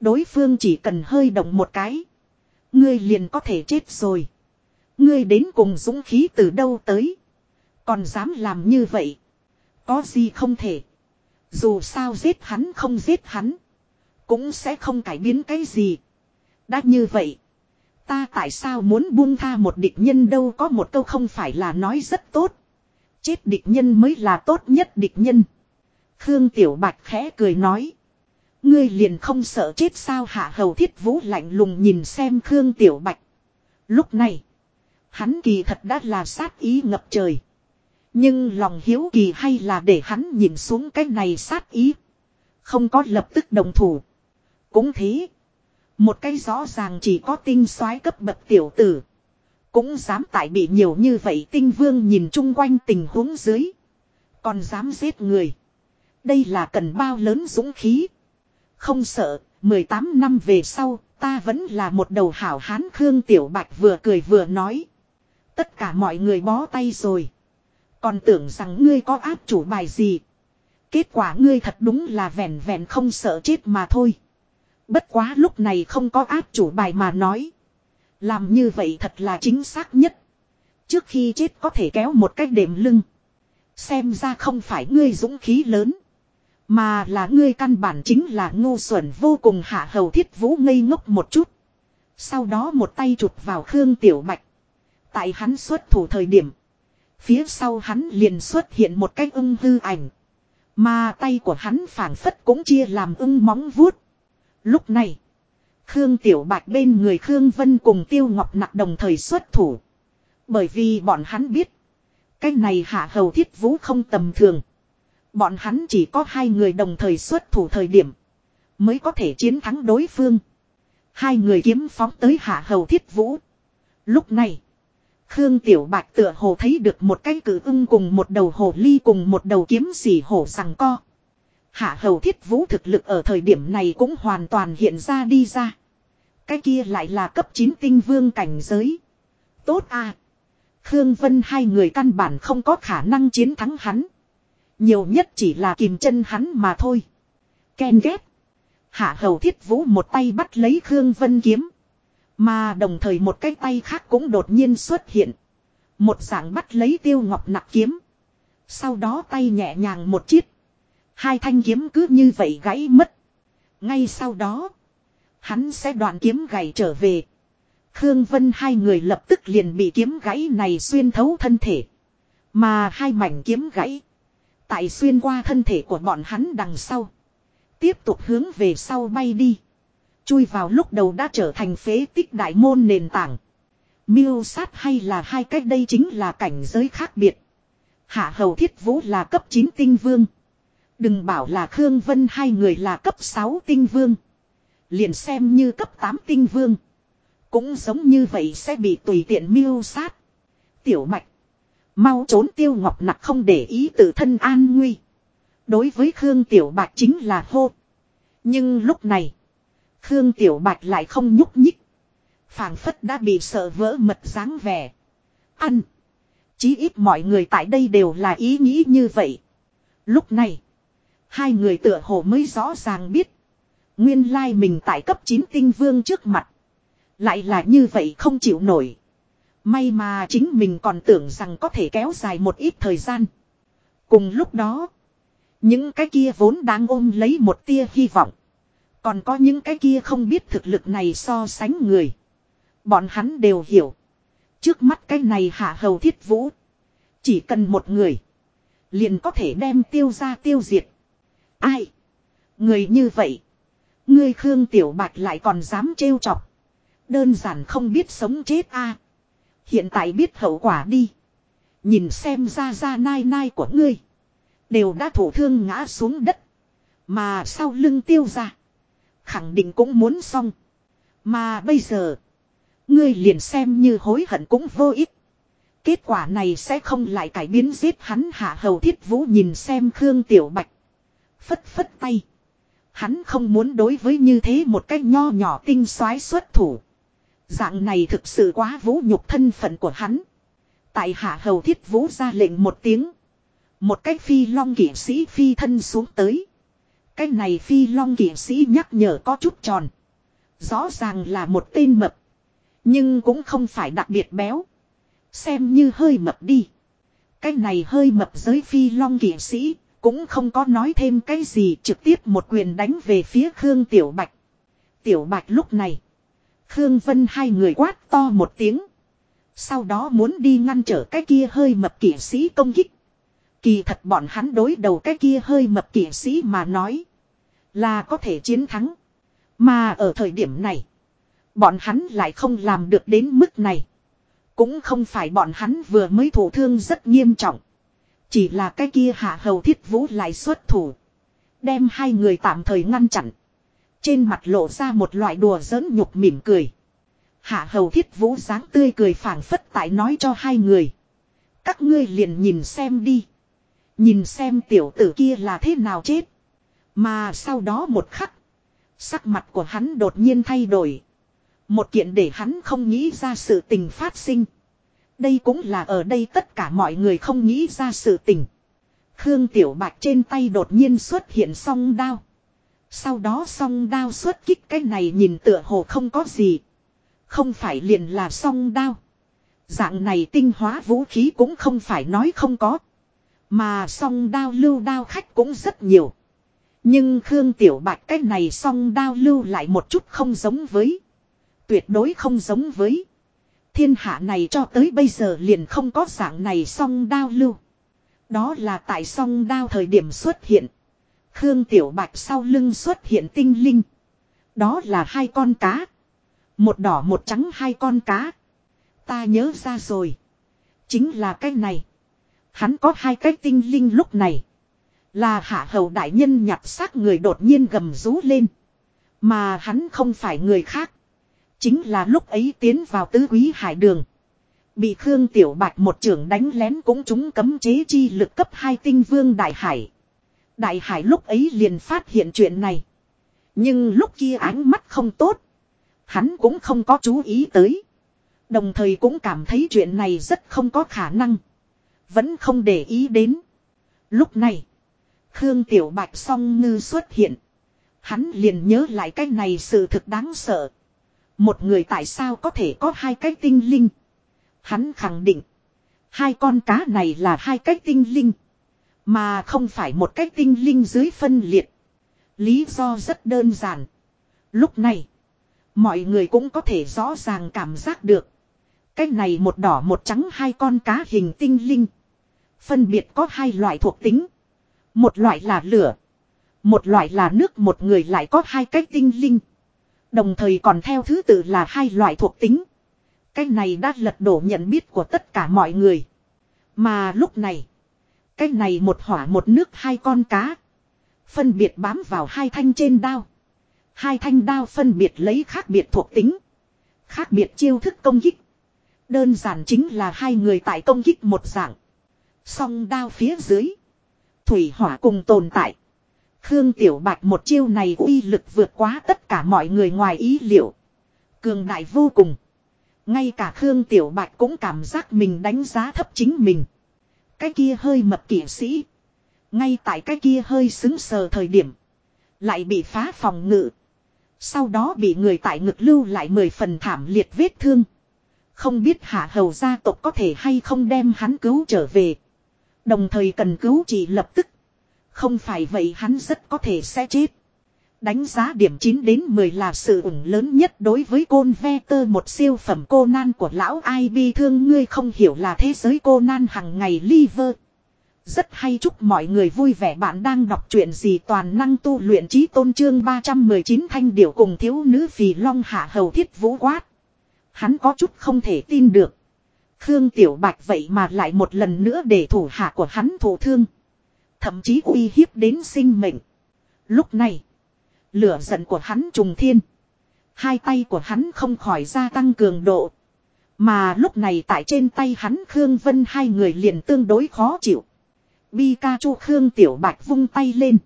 A: Đối phương chỉ cần hơi động một cái. Ngươi liền có thể chết rồi. Ngươi đến cùng dũng khí từ đâu tới. Còn dám làm như vậy. Có gì không thể. Dù sao giết hắn không giết hắn. Cũng sẽ không cải biến cái gì. Đã như vậy. Ta tại sao muốn buông tha một địch nhân đâu có một câu không phải là nói rất tốt. Chết địch nhân mới là tốt nhất địch nhân. Khương Tiểu Bạch khẽ cười nói. Ngươi liền không sợ chết sao hạ hầu thiết vũ lạnh lùng nhìn xem Khương Tiểu Bạch. Lúc này. Hắn kỳ thật đã là sát ý ngập trời. Nhưng lòng hiếu kỳ hay là để hắn nhìn xuống cái này sát ý. Không có lập tức đồng thủ. Cũng thế. Một cái rõ ràng chỉ có tinh soái cấp bậc tiểu tử. Cũng dám tại bị nhiều như vậy tinh vương nhìn chung quanh tình huống dưới. Còn dám giết người. Đây là cần bao lớn dũng khí. Không sợ, 18 năm về sau, ta vẫn là một đầu hảo hán Khương Tiểu Bạch vừa cười vừa nói. Tất cả mọi người bó tay rồi. Còn tưởng rằng ngươi có áp chủ bài gì. Kết quả ngươi thật đúng là vẹn vẹn không sợ chết mà thôi. Bất quá lúc này không có áp chủ bài mà nói. Làm như vậy thật là chính xác nhất. Trước khi chết có thể kéo một cách đệm lưng. Xem ra không phải ngươi dũng khí lớn. Mà là ngươi căn bản chính là ngu xuẩn vô cùng hạ hầu thiết vũ ngây ngốc một chút. Sau đó một tay chụp vào Khương Tiểu Bạch. Tại hắn xuất thủ thời điểm. Phía sau hắn liền xuất hiện một cái ưng hư ảnh. Mà tay của hắn phảng phất cũng chia làm ưng móng vuốt. Lúc này. Khương Tiểu Bạch bên người Khương Vân cùng Tiêu Ngọc Nặc đồng thời xuất thủ. Bởi vì bọn hắn biết. Cái này hạ hầu thiết vũ không tầm thường. Bọn hắn chỉ có hai người đồng thời xuất thủ thời điểm. Mới có thể chiến thắng đối phương. Hai người kiếm phóng tới hạ hầu thiết vũ. Lúc này. Khương Tiểu Bạch tựa hồ thấy được một cái cử ưng cùng một đầu hồ ly cùng một đầu kiếm xỉ hổ rằng co. Hạ hầu thiết vũ thực lực ở thời điểm này cũng hoàn toàn hiện ra đi ra. Cái kia lại là cấp 9 tinh vương cảnh giới. Tốt à. Khương Vân hai người căn bản không có khả năng chiến thắng hắn. Nhiều nhất chỉ là kìm chân hắn mà thôi. Ken ghét. Hạ hầu thiết vũ một tay bắt lấy Khương Vân kiếm. Mà đồng thời một cái tay khác cũng đột nhiên xuất hiện. Một dạng bắt lấy tiêu ngọc nặc kiếm. Sau đó tay nhẹ nhàng một chiếc. Hai thanh kiếm cứ như vậy gãy mất. Ngay sau đó. Hắn sẽ đoạn kiếm gãy trở về. Khương Vân hai người lập tức liền bị kiếm gãy này xuyên thấu thân thể. Mà hai mảnh kiếm gãy. Tại xuyên qua thân thể của bọn hắn đằng sau. Tiếp tục hướng về sau bay đi. Chui vào lúc đầu đã trở thành phế tích đại môn nền tảng. Miêu sát hay là hai cách đây chính là cảnh giới khác biệt. Hạ hầu thiết vũ là cấp 9 tinh vương. Đừng bảo là Khương Vân hai người là cấp 6 tinh vương. Liền xem như cấp 8 tinh vương. Cũng giống như vậy sẽ bị tùy tiện miêu sát. Tiểu mạch. Mau trốn tiêu ngọc nặc không để ý tự thân an nguy. Đối với Khương Tiểu Bạch chính là hô. Nhưng lúc này. Khương Tiểu Bạch lại không nhúc nhích. phảng phất đã bị sợ vỡ mật dáng vẻ. Ăn. Chí ít mọi người tại đây đều là ý nghĩ như vậy. Lúc này. Hai người tựa hồ mới rõ ràng biết. Nguyên lai mình tại cấp 9 tinh vương trước mặt. Lại là như vậy không chịu nổi. May mà chính mình còn tưởng rằng có thể kéo dài một ít thời gian. Cùng lúc đó. Những cái kia vốn đang ôm lấy một tia hy vọng. Còn có những cái kia không biết thực lực này so sánh người. Bọn hắn đều hiểu. Trước mắt cái này hạ hầu thiết vũ. Chỉ cần một người. Liền có thể đem tiêu ra tiêu diệt. Ai? Người như vậy. Ngươi Khương Tiểu Bạch lại còn dám trêu chọc. Đơn giản không biết sống chết a. Hiện tại biết hậu quả đi. Nhìn xem ra ra nai nai của ngươi. Đều đã thủ thương ngã xuống đất. Mà sau lưng tiêu ra. Khẳng định cũng muốn xong. Mà bây giờ. Ngươi liền xem như hối hận cũng vô ích. Kết quả này sẽ không lại cải biến giết hắn hạ hầu thiết vũ nhìn xem Khương Tiểu Bạch. Phất phất tay. Hắn không muốn đối với như thế một cách nho nhỏ tinh soái xuất thủ. Dạng này thực sự quá vũ nhục thân phận của hắn. Tại hạ hầu thiết vũ ra lệnh một tiếng. Một cách phi long kỷ sĩ phi thân xuống tới. Cái này phi long kỷ sĩ nhắc nhở có chút tròn. Rõ ràng là một tên mập. Nhưng cũng không phải đặc biệt béo. Xem như hơi mập đi. Cái này hơi mập giới phi long kỷ sĩ. Cũng không có nói thêm cái gì trực tiếp một quyền đánh về phía Khương Tiểu Bạch. Tiểu Bạch lúc này. Khương Vân hai người quát to một tiếng. Sau đó muốn đi ngăn trở cái kia hơi mập kỷ sĩ công kích. Kỳ thật bọn hắn đối đầu cái kia hơi mập kỷ sĩ mà nói. Là có thể chiến thắng. Mà ở thời điểm này. Bọn hắn lại không làm được đến mức này. Cũng không phải bọn hắn vừa mới thủ thương rất nghiêm trọng. Chỉ là cái kia hạ hầu thiết vũ lại xuất thủ. Đem hai người tạm thời ngăn chặn. Trên mặt lộ ra một loại đùa giỡn nhục mỉm cười. Hạ hầu thiết vũ dáng tươi cười phảng phất tại nói cho hai người. Các ngươi liền nhìn xem đi. Nhìn xem tiểu tử kia là thế nào chết. Mà sau đó một khắc. Sắc mặt của hắn đột nhiên thay đổi. Một kiện để hắn không nghĩ ra sự tình phát sinh. Đây cũng là ở đây tất cả mọi người không nghĩ ra sự tình. Khương Tiểu Bạch trên tay đột nhiên xuất hiện song đao. Sau đó song đao xuất kích cái này nhìn tựa hồ không có gì. Không phải liền là song đao. Dạng này tinh hóa vũ khí cũng không phải nói không có. Mà song đao lưu đao khách cũng rất nhiều. Nhưng Khương Tiểu Bạch cái này song đao lưu lại một chút không giống với. Tuyệt đối không giống với. Thiên hạ này cho tới bây giờ liền không có dạng này song đao lưu. Đó là tại song đao thời điểm xuất hiện. Khương Tiểu Bạch sau lưng xuất hiện tinh linh. Đó là hai con cá. Một đỏ một trắng hai con cá. Ta nhớ ra rồi. Chính là cái này. Hắn có hai cái tinh linh lúc này. Là hạ hầu đại nhân nhặt xác người đột nhiên gầm rú lên. Mà hắn không phải người khác. Chính là lúc ấy tiến vào tứ quý hải đường. Bị Khương Tiểu Bạch một trưởng đánh lén cũng chúng cấm chế chi lực cấp hai tinh vương đại hải. Đại hải lúc ấy liền phát hiện chuyện này. Nhưng lúc kia ánh mắt không tốt. Hắn cũng không có chú ý tới. Đồng thời cũng cảm thấy chuyện này rất không có khả năng. Vẫn không để ý đến. Lúc này. Khương Tiểu Bạch song ngư xuất hiện. Hắn liền nhớ lại cái này sự thực đáng sợ. Một người tại sao có thể có hai cái tinh linh. Hắn khẳng định. Hai con cá này là hai cái tinh linh. Mà không phải một cách tinh linh dưới phân liệt. Lý do rất đơn giản. Lúc này. Mọi người cũng có thể rõ ràng cảm giác được. Cái này một đỏ một trắng hai con cá hình tinh linh. Phân biệt có hai loại thuộc tính. Một loại là lửa. Một loại là nước một người lại có hai cái tinh linh. Đồng thời còn theo thứ tự là hai loại thuộc tính. Cái này đã lật đổ nhận biết của tất cả mọi người. Mà lúc này. Cái này một hỏa một nước hai con cá. Phân biệt bám vào hai thanh trên đao. Hai thanh đao phân biệt lấy khác biệt thuộc tính. Khác biệt chiêu thức công kích. Đơn giản chính là hai người tại công kích một dạng. Song đao phía dưới. Thủy hỏa cùng tồn tại. Khương Tiểu Bạch một chiêu này uy lực vượt quá tất cả mọi người ngoài ý liệu. Cường đại vô cùng. Ngay cả Khương Tiểu Bạch cũng cảm giác mình đánh giá thấp chính mình. Cái kia hơi mập kỷ sĩ. Ngay tại cái kia hơi xứng sờ thời điểm. Lại bị phá phòng ngự. Sau đó bị người tại ngực lưu lại mười phần thảm liệt vết thương. Không biết hạ hầu gia tộc có thể hay không đem hắn cứu trở về. Đồng thời cần cứu chỉ lập tức. Không phải vậy hắn rất có thể sẽ chết. Đánh giá điểm 9 đến 10 là sự ủng lớn nhất đối với côn ve tơ, một siêu phẩm cô nan của lão ai bi thương ngươi không hiểu là thế giới cô nan hằng ngày liver. Rất hay, chúc mọi người vui vẻ bạn đang đọc truyện gì toàn năng tu luyện trí tôn trương 319 thanh điệu cùng thiếu nữ phì long hạ hầu thiết vũ quát. Hắn có chút không thể tin được. Khương Tiểu Bạch vậy mà lại một lần nữa để thủ hạ của hắn thổ thương. Thậm chí uy hiếp đến sinh mệnh. Lúc này. Lửa giận của hắn trùng thiên. Hai tay của hắn không khỏi gia tăng cường độ. Mà lúc này tại trên tay hắn Khương Vân hai người liền tương đối khó chịu. Pikachu Khương Tiểu Bạch vung tay lên.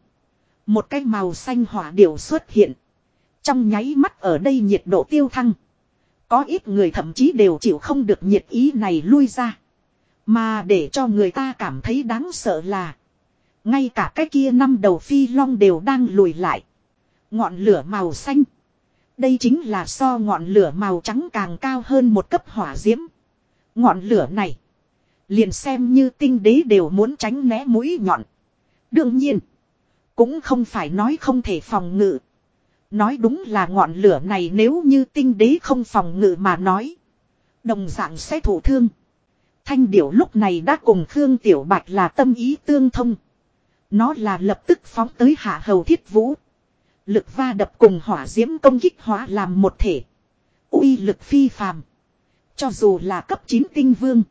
A: Một cái màu xanh hỏa điểu xuất hiện. Trong nháy mắt ở đây nhiệt độ tiêu thăng. Có ít người thậm chí đều chịu không được nhiệt ý này lui ra. Mà để cho người ta cảm thấy đáng sợ là. Ngay cả cái kia năm đầu phi long đều đang lùi lại. Ngọn lửa màu xanh. Đây chính là so ngọn lửa màu trắng càng cao hơn một cấp hỏa diễm. Ngọn lửa này. Liền xem như tinh đế đều muốn tránh né mũi nhọn. Đương nhiên. Cũng không phải nói không thể phòng ngự. Nói đúng là ngọn lửa này nếu như tinh đế không phòng ngự mà nói. Đồng dạng sẽ thủ thương. Thanh điểu lúc này đã cùng Khương Tiểu Bạch là tâm ý tương thông. Nó là lập tức phóng tới hạ hầu thiết vũ. Lực va đập cùng hỏa diễm công kích hóa làm một thể. uy lực phi phàm. Cho dù là cấp 9 tinh vương.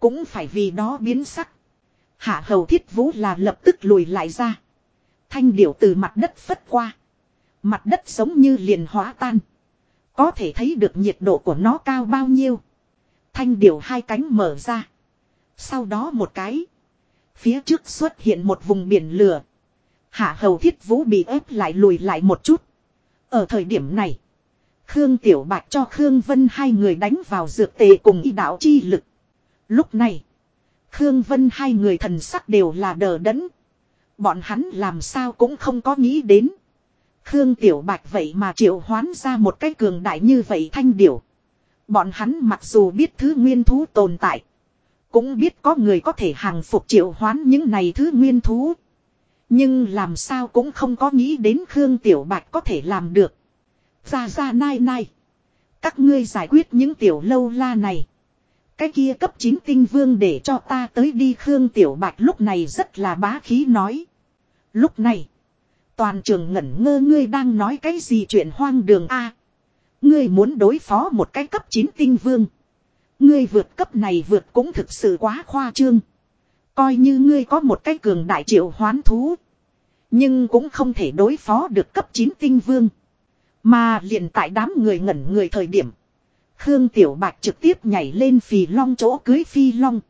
A: Cũng phải vì đó biến sắc. Hạ hầu thiết vũ là lập tức lùi lại ra. Thanh điểu từ mặt đất phất qua. Mặt đất giống như liền hóa tan. Có thể thấy được nhiệt độ của nó cao bao nhiêu. Thanh điểu hai cánh mở ra. Sau đó một cái. Phía trước xuất hiện một vùng biển lửa. Hạ hầu thiết vũ bị ép lại lùi lại một chút. Ở thời điểm này. Khương Tiểu Bạch cho Khương Vân hai người đánh vào dược tề cùng y đạo chi lực. Lúc này. Khương Vân hai người thần sắc đều là đờ đẫn. Bọn hắn làm sao cũng không có nghĩ đến. Khương Tiểu Bạch vậy mà triệu hoán ra một cái cường đại như vậy thanh điểu. Bọn hắn mặc dù biết thứ nguyên thú tồn tại. Cũng biết có người có thể hàng phục triệu hoán những này thứ nguyên thú. Nhưng làm sao cũng không có nghĩ đến Khương Tiểu Bạch có thể làm được. Ra ra nai nai. Các ngươi giải quyết những tiểu lâu la này. Cái kia cấp 9 tinh vương để cho ta tới đi Khương Tiểu Bạch lúc này rất là bá khí nói. Lúc này. Toàn trường ngẩn ngơ ngươi đang nói cái gì chuyện hoang đường a Ngươi muốn đối phó một cái cấp 9 tinh vương. Ngươi vượt cấp này vượt cũng thực sự quá khoa trương. Coi như ngươi có một cái cường đại triệu hoán thú. Nhưng cũng không thể đối phó được cấp 9 tinh vương. Mà liền tại đám người ngẩn người thời điểm. Khương Tiểu Bạch trực tiếp nhảy lên phì long chỗ cưới phi long.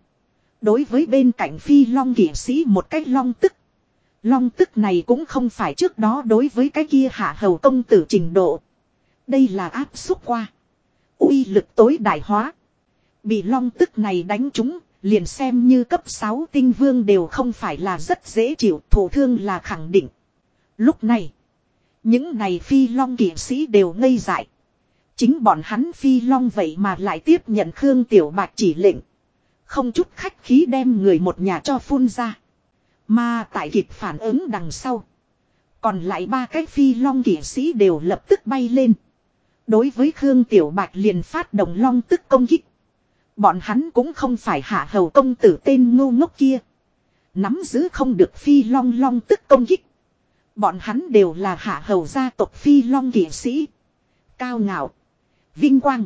A: Đối với bên cạnh phi long kỷ sĩ một cái long tức. Long tức này cũng không phải trước đó đối với cái kia hạ hầu công tử trình độ. Đây là áp xúc qua. uy lực tối đại hóa. Bị long tức này đánh trúng, liền xem như cấp 6 tinh vương đều không phải là rất dễ chịu, thổ thương là khẳng định. Lúc này, những này phi long kỵ sĩ đều ngây dại. Chính bọn hắn phi long vậy mà lại tiếp nhận Khương Tiểu Bạch chỉ lệnh. Không chút khách khí đem người một nhà cho phun ra. Mà tại kịp phản ứng đằng sau. Còn lại ba cái phi long kỵ sĩ đều lập tức bay lên. Đối với Khương Tiểu Bạch liền phát động long tức công kích. Bọn hắn cũng không phải hạ hầu công tử tên ngu ngốc kia. Nắm giữ không được phi long long tức công kích. Bọn hắn đều là hạ hầu gia tộc phi long kỷ sĩ. Cao ngạo. Vinh quang.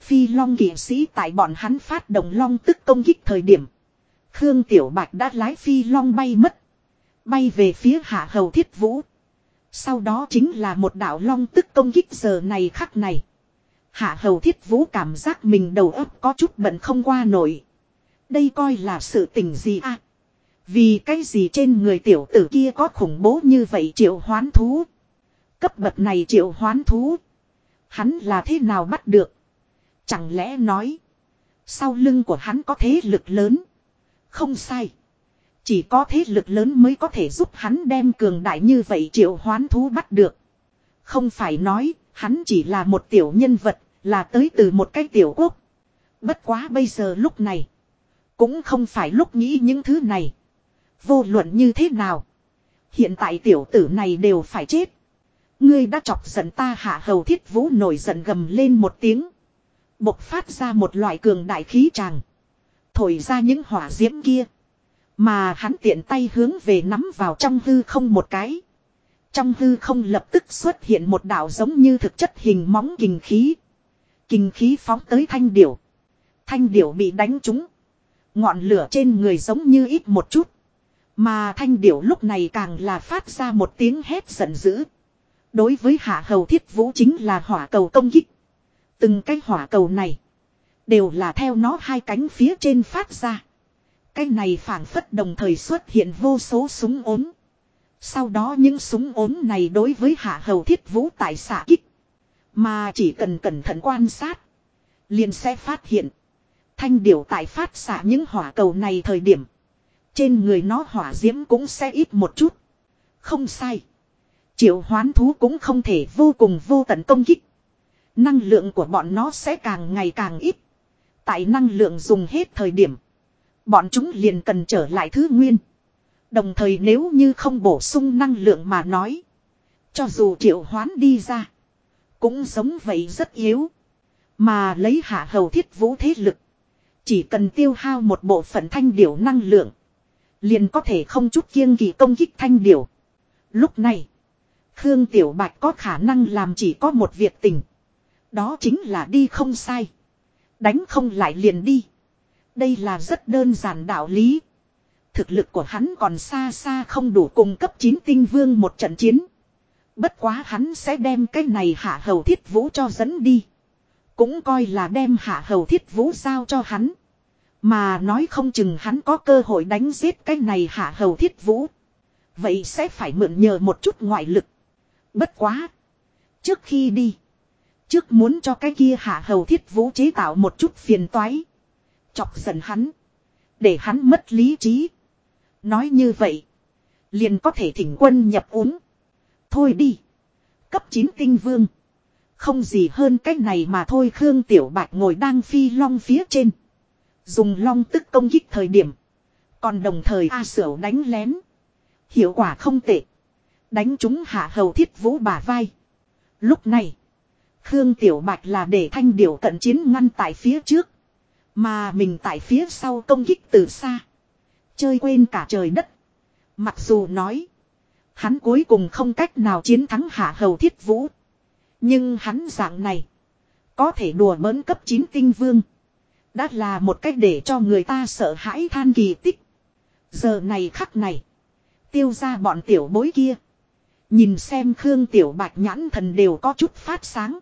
A: Phi long kỷ sĩ tại bọn hắn phát động long tức công kích thời điểm. Khương Tiểu Bạch đã lái phi long bay mất. Bay về phía hạ hầu thiết vũ. Sau đó chính là một đạo long tức công kích giờ này khắc này. Hạ hầu thiết vũ cảm giác mình đầu óc có chút bận không qua nổi. Đây coi là sự tình gì à? Vì cái gì trên người tiểu tử kia có khủng bố như vậy triệu hoán thú? Cấp bậc này triệu hoán thú. Hắn là thế nào bắt được? Chẳng lẽ nói. Sau lưng của hắn có thế lực lớn. Không sai. Chỉ có thế lực lớn mới có thể giúp hắn đem cường đại như vậy triệu hoán thú bắt được. Không phải nói, hắn chỉ là một tiểu nhân vật, là tới từ một cái tiểu quốc. Bất quá bây giờ lúc này, cũng không phải lúc nghĩ những thứ này. Vô luận như thế nào. Hiện tại tiểu tử này đều phải chết. Ngươi đã chọc giận ta hạ hầu thiết vũ nổi giận gầm lên một tiếng. Bộc phát ra một loại cường đại khí tràng. Thổi ra những hỏa diễm kia. Mà hắn tiện tay hướng về nắm vào trong hư không một cái. Trong hư không lập tức xuất hiện một đạo giống như thực chất hình móng kình khí. Kình khí phóng tới thanh điểu. Thanh điểu bị đánh trúng. Ngọn lửa trên người giống như ít một chút. Mà thanh điểu lúc này càng là phát ra một tiếng hét giận dữ. Đối với hạ hầu thiết vũ chính là hỏa cầu công kích. Từng cái hỏa cầu này. Đều là theo nó hai cánh phía trên phát ra. Cái này phản phất đồng thời xuất hiện vô số súng ốm. Sau đó những súng ốm này đối với hạ hầu thiết vũ tại xạ kích. Mà chỉ cần cẩn thận quan sát. Liền sẽ phát hiện. Thanh điểu tại phát xạ những hỏa cầu này thời điểm. Trên người nó hỏa diễm cũng sẽ ít một chút. Không sai. Triệu hoán thú cũng không thể vô cùng vô tận công kích. Năng lượng của bọn nó sẽ càng ngày càng ít. Tại năng lượng dùng hết thời điểm. Bọn chúng liền cần trở lại thứ nguyên. Đồng thời nếu như không bổ sung năng lượng mà nói. Cho dù triệu hoán đi ra. Cũng giống vậy rất yếu. Mà lấy hạ hầu thiết vũ thế lực. Chỉ cần tiêu hao một bộ phận thanh điểu năng lượng. Liền có thể không chút kiêng kỳ công kích thanh điểu. Lúc này. Khương Tiểu Bạch có khả năng làm chỉ có một việc tình. Đó chính là đi không sai. Đánh không lại liền đi. Đây là rất đơn giản đạo lý. Thực lực của hắn còn xa xa không đủ cung cấp 9 tinh vương một trận chiến. Bất quá hắn sẽ đem cái này hạ hầu thiết vũ cho dẫn đi. Cũng coi là đem hạ hầu thiết vũ giao cho hắn. Mà nói không chừng hắn có cơ hội đánh giết cái này hạ hầu thiết vũ. Vậy sẽ phải mượn nhờ một chút ngoại lực. Bất quá. Trước khi đi. Trước muốn cho cái kia hạ hầu thiết vũ chế tạo một chút phiền toái. Chọc giận hắn. Để hắn mất lý trí. Nói như vậy. Liền có thể thỉnh quân nhập uống. Thôi đi. Cấp 9 tinh vương. Không gì hơn cách này mà thôi, Khương Tiểu Bạch ngồi đang phi long phía trên. Dùng long tức công kích thời điểm. Còn đồng thời A Sửu đánh lén. Hiệu quả không tệ. Đánh chúng hạ hầu thiết vũ bà vai. Lúc này. Khương Tiểu Bạch là để thanh điểu cận chiến ngăn tại phía trước. Mà mình tại phía sau công kích từ xa. Chơi quên cả trời đất. Mặc dù nói. Hắn cuối cùng không cách nào chiến thắng hạ hầu thiết vũ. Nhưng hắn dạng này. Có thể đùa bỡn cấp 9 tinh vương. Đã là một cách để cho người ta sợ hãi than kỳ tích. Giờ này khắc này. Tiêu ra bọn tiểu bối kia. Nhìn xem Khương Tiểu Bạch nhãn thần đều có chút phát sáng.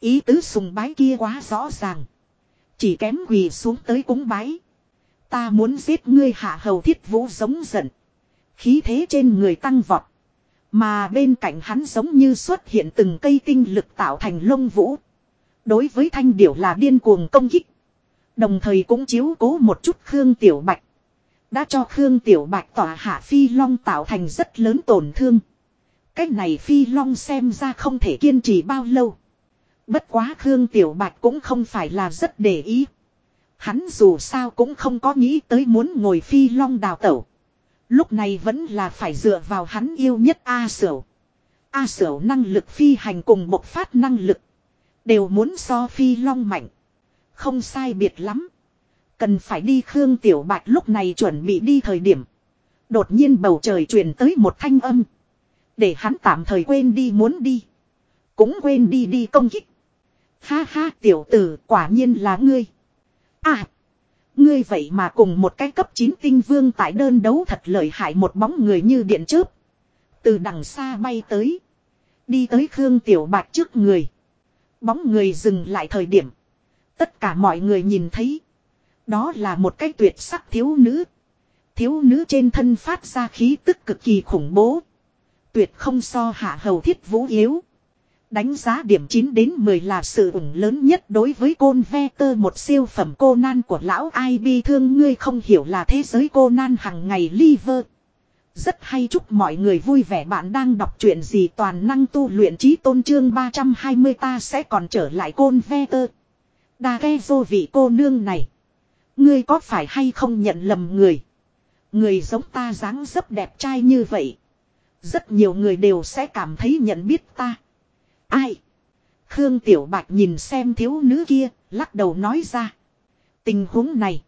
A: Ý tứ sùng bái kia quá rõ ràng. Chỉ kém quỳ xuống tới cúng bái. Ta muốn giết ngươi hạ hầu thiết vũ giống giận. Khí thế trên người tăng vọt. Mà bên cạnh hắn giống như xuất hiện từng cây tinh lực tạo thành lông vũ. Đối với thanh điểu là điên cuồng công kích. Đồng thời cũng chiếu cố một chút Khương Tiểu Bạch. Đã cho Khương Tiểu Bạch tỏa hạ phi long tạo thành rất lớn tổn thương. Cách này phi long xem ra không thể kiên trì bao lâu. Bất quá Khương Tiểu Bạch cũng không phải là rất để ý. Hắn dù sao cũng không có nghĩ tới muốn ngồi phi long đào tẩu. Lúc này vẫn là phải dựa vào hắn yêu nhất A Sửu. A Sửu năng lực phi hành cùng bộc phát năng lực. Đều muốn so phi long mạnh. Không sai biệt lắm. Cần phải đi Khương Tiểu Bạch lúc này chuẩn bị đi thời điểm. Đột nhiên bầu trời truyền tới một thanh âm. Để hắn tạm thời quên đi muốn đi. Cũng quên đi đi công kích. Ha ha, tiểu tử, quả nhiên là ngươi. À. Ngươi vậy mà cùng một cái cấp 9 tinh vương tại đơn đấu thật lợi hại một bóng người như điện chớp. Từ đằng xa bay tới. Đi tới Khương Tiểu Bạch trước người. Bóng người dừng lại thời điểm. Tất cả mọi người nhìn thấy. Đó là một cái tuyệt sắc thiếu nữ. Thiếu nữ trên thân phát ra khí tức cực kỳ khủng bố. Tuyệt không so hạ hầu thiết vũ yếu. Đánh giá điểm 9 đến 10 là sự ủng lớn nhất đối với côn ve tơ, một siêu phẩm cô nan của lão ai bi thương ngươi không hiểu là thế giới cô nan hằng ngày liver. Rất hay, chúc mọi người vui vẻ bạn đang đọc chuyện gì toàn năng tu luyện trí tôn trương 320 ta sẽ còn trở lại côn ve tơ. Đa ghe vô vị cô nương này. Ngươi có phải hay không nhận lầm người. Người giống ta dáng dấp đẹp trai như vậy. Rất nhiều người đều sẽ cảm thấy nhận biết ta. Ai? Khương Tiểu Bạch nhìn xem thiếu nữ kia, lắc đầu nói ra. Tình huống này.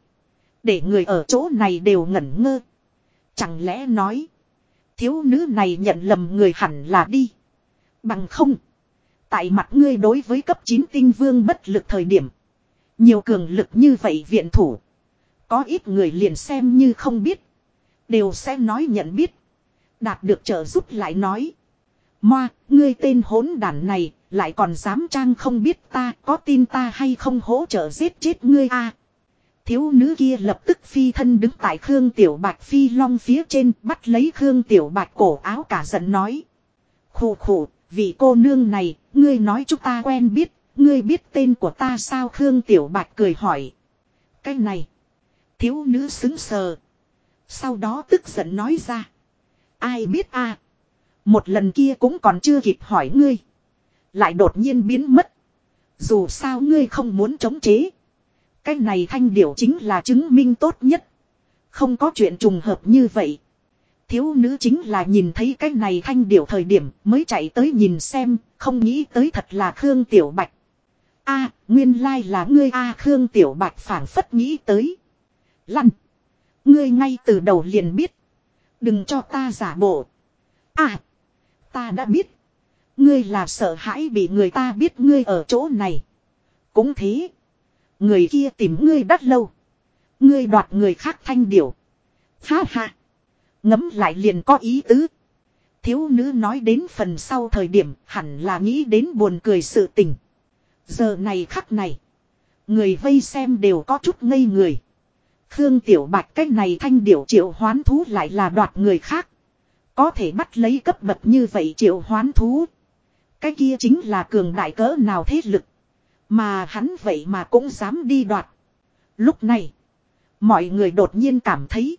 A: Để người ở chỗ này đều ngẩn ngơ. Chẳng lẽ nói. Thiếu nữ này nhận lầm người hẳn là đi. Bằng không. Tại mặt ngươi đối với cấp 9 tinh vương bất lực thời điểm. Nhiều cường lực như vậy viện thủ. Có ít người liền xem như không biết. Đều sẽ nói nhận biết. Đạt được trợ giúp lại nói. Moa, ngươi tên hỗn đản này, lại còn dám trang không biết ta, có tin ta hay không hỗ trợ giết chết ngươi a Thiếu nữ kia lập tức phi thân đứng tại Khương Tiểu Bạch phi long phía trên, bắt lấy Khương Tiểu Bạch cổ áo cả giận nói. Khủ khủ, vị cô nương này, ngươi nói chúng ta quen biết, ngươi biết tên của ta sao Khương Tiểu Bạch cười hỏi. Cái này, thiếu nữ xứng sờ. Sau đó tức giận nói ra. Ai biết a một lần kia cũng còn chưa kịp hỏi ngươi. Lại đột nhiên biến mất. Dù sao ngươi không muốn chống chế. Cái này thanh điểu chính là chứng minh tốt nhất. Không có chuyện trùng hợp như vậy. Thiếu nữ chính là nhìn thấy cái này thanh điểu thời điểm mới chạy tới nhìn xem, không nghĩ tới thật là Khương Tiểu Bạch. a nguyên lai là ngươi a Khương Tiểu Bạch phản phất nghĩ tới. Lăn. Ngươi ngay từ đầu liền biết. Đừng cho ta giả bộ. À. Ta đã biết. Ngươi là sợ hãi bị người ta biết ngươi ở chỗ này. Cũng thế. Người kia tìm ngươi đắt lâu. Ngươi đoạt người khác thanh điểu. Ha ha. Ngấm lại liền có ý tứ. Thiếu nữ nói đến phần sau thời điểm hẳn là nghĩ đến buồn cười sự tình. Giờ này khắc này. Người vây xem đều có chút ngây người. Khương Tiểu Bạch cách này thanh điểu triệu hoán thú lại là đoạt người khác. Có thể bắt lấy cấp bậc như vậy triệu hoán thú. Cái kia chính là cường đại cỡ nào thế lực. Mà hắn vậy mà cũng dám đi đoạt. Lúc này. Mọi người đột nhiên cảm thấy.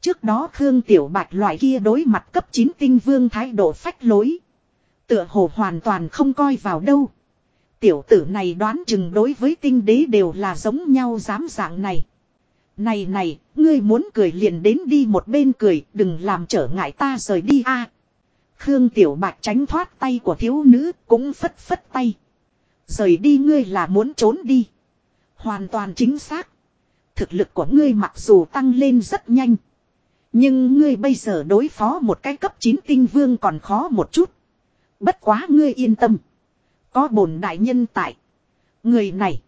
A: Trước đó Khương Tiểu Bạch loại kia đối mặt cấp 9 tinh vương thái độ phách lối. Tựa hồ hoàn toàn không coi vào đâu. Tiểu tử này đoán chừng đối với tinh đế đều là giống nhau dám dạng này. Này này, ngươi muốn cười liền đến đi một bên cười, đừng làm trở ngại ta rời đi a. Khương Tiểu Bạch tránh thoát tay của thiếu nữ, cũng phất phất tay. Rời đi ngươi là muốn trốn đi. Hoàn toàn chính xác. Thực lực của ngươi mặc dù tăng lên rất nhanh. Nhưng ngươi bây giờ đối phó một cái cấp 9 tinh vương còn khó một chút. Bất quá ngươi yên tâm. Có bổn đại nhân tại. Người này.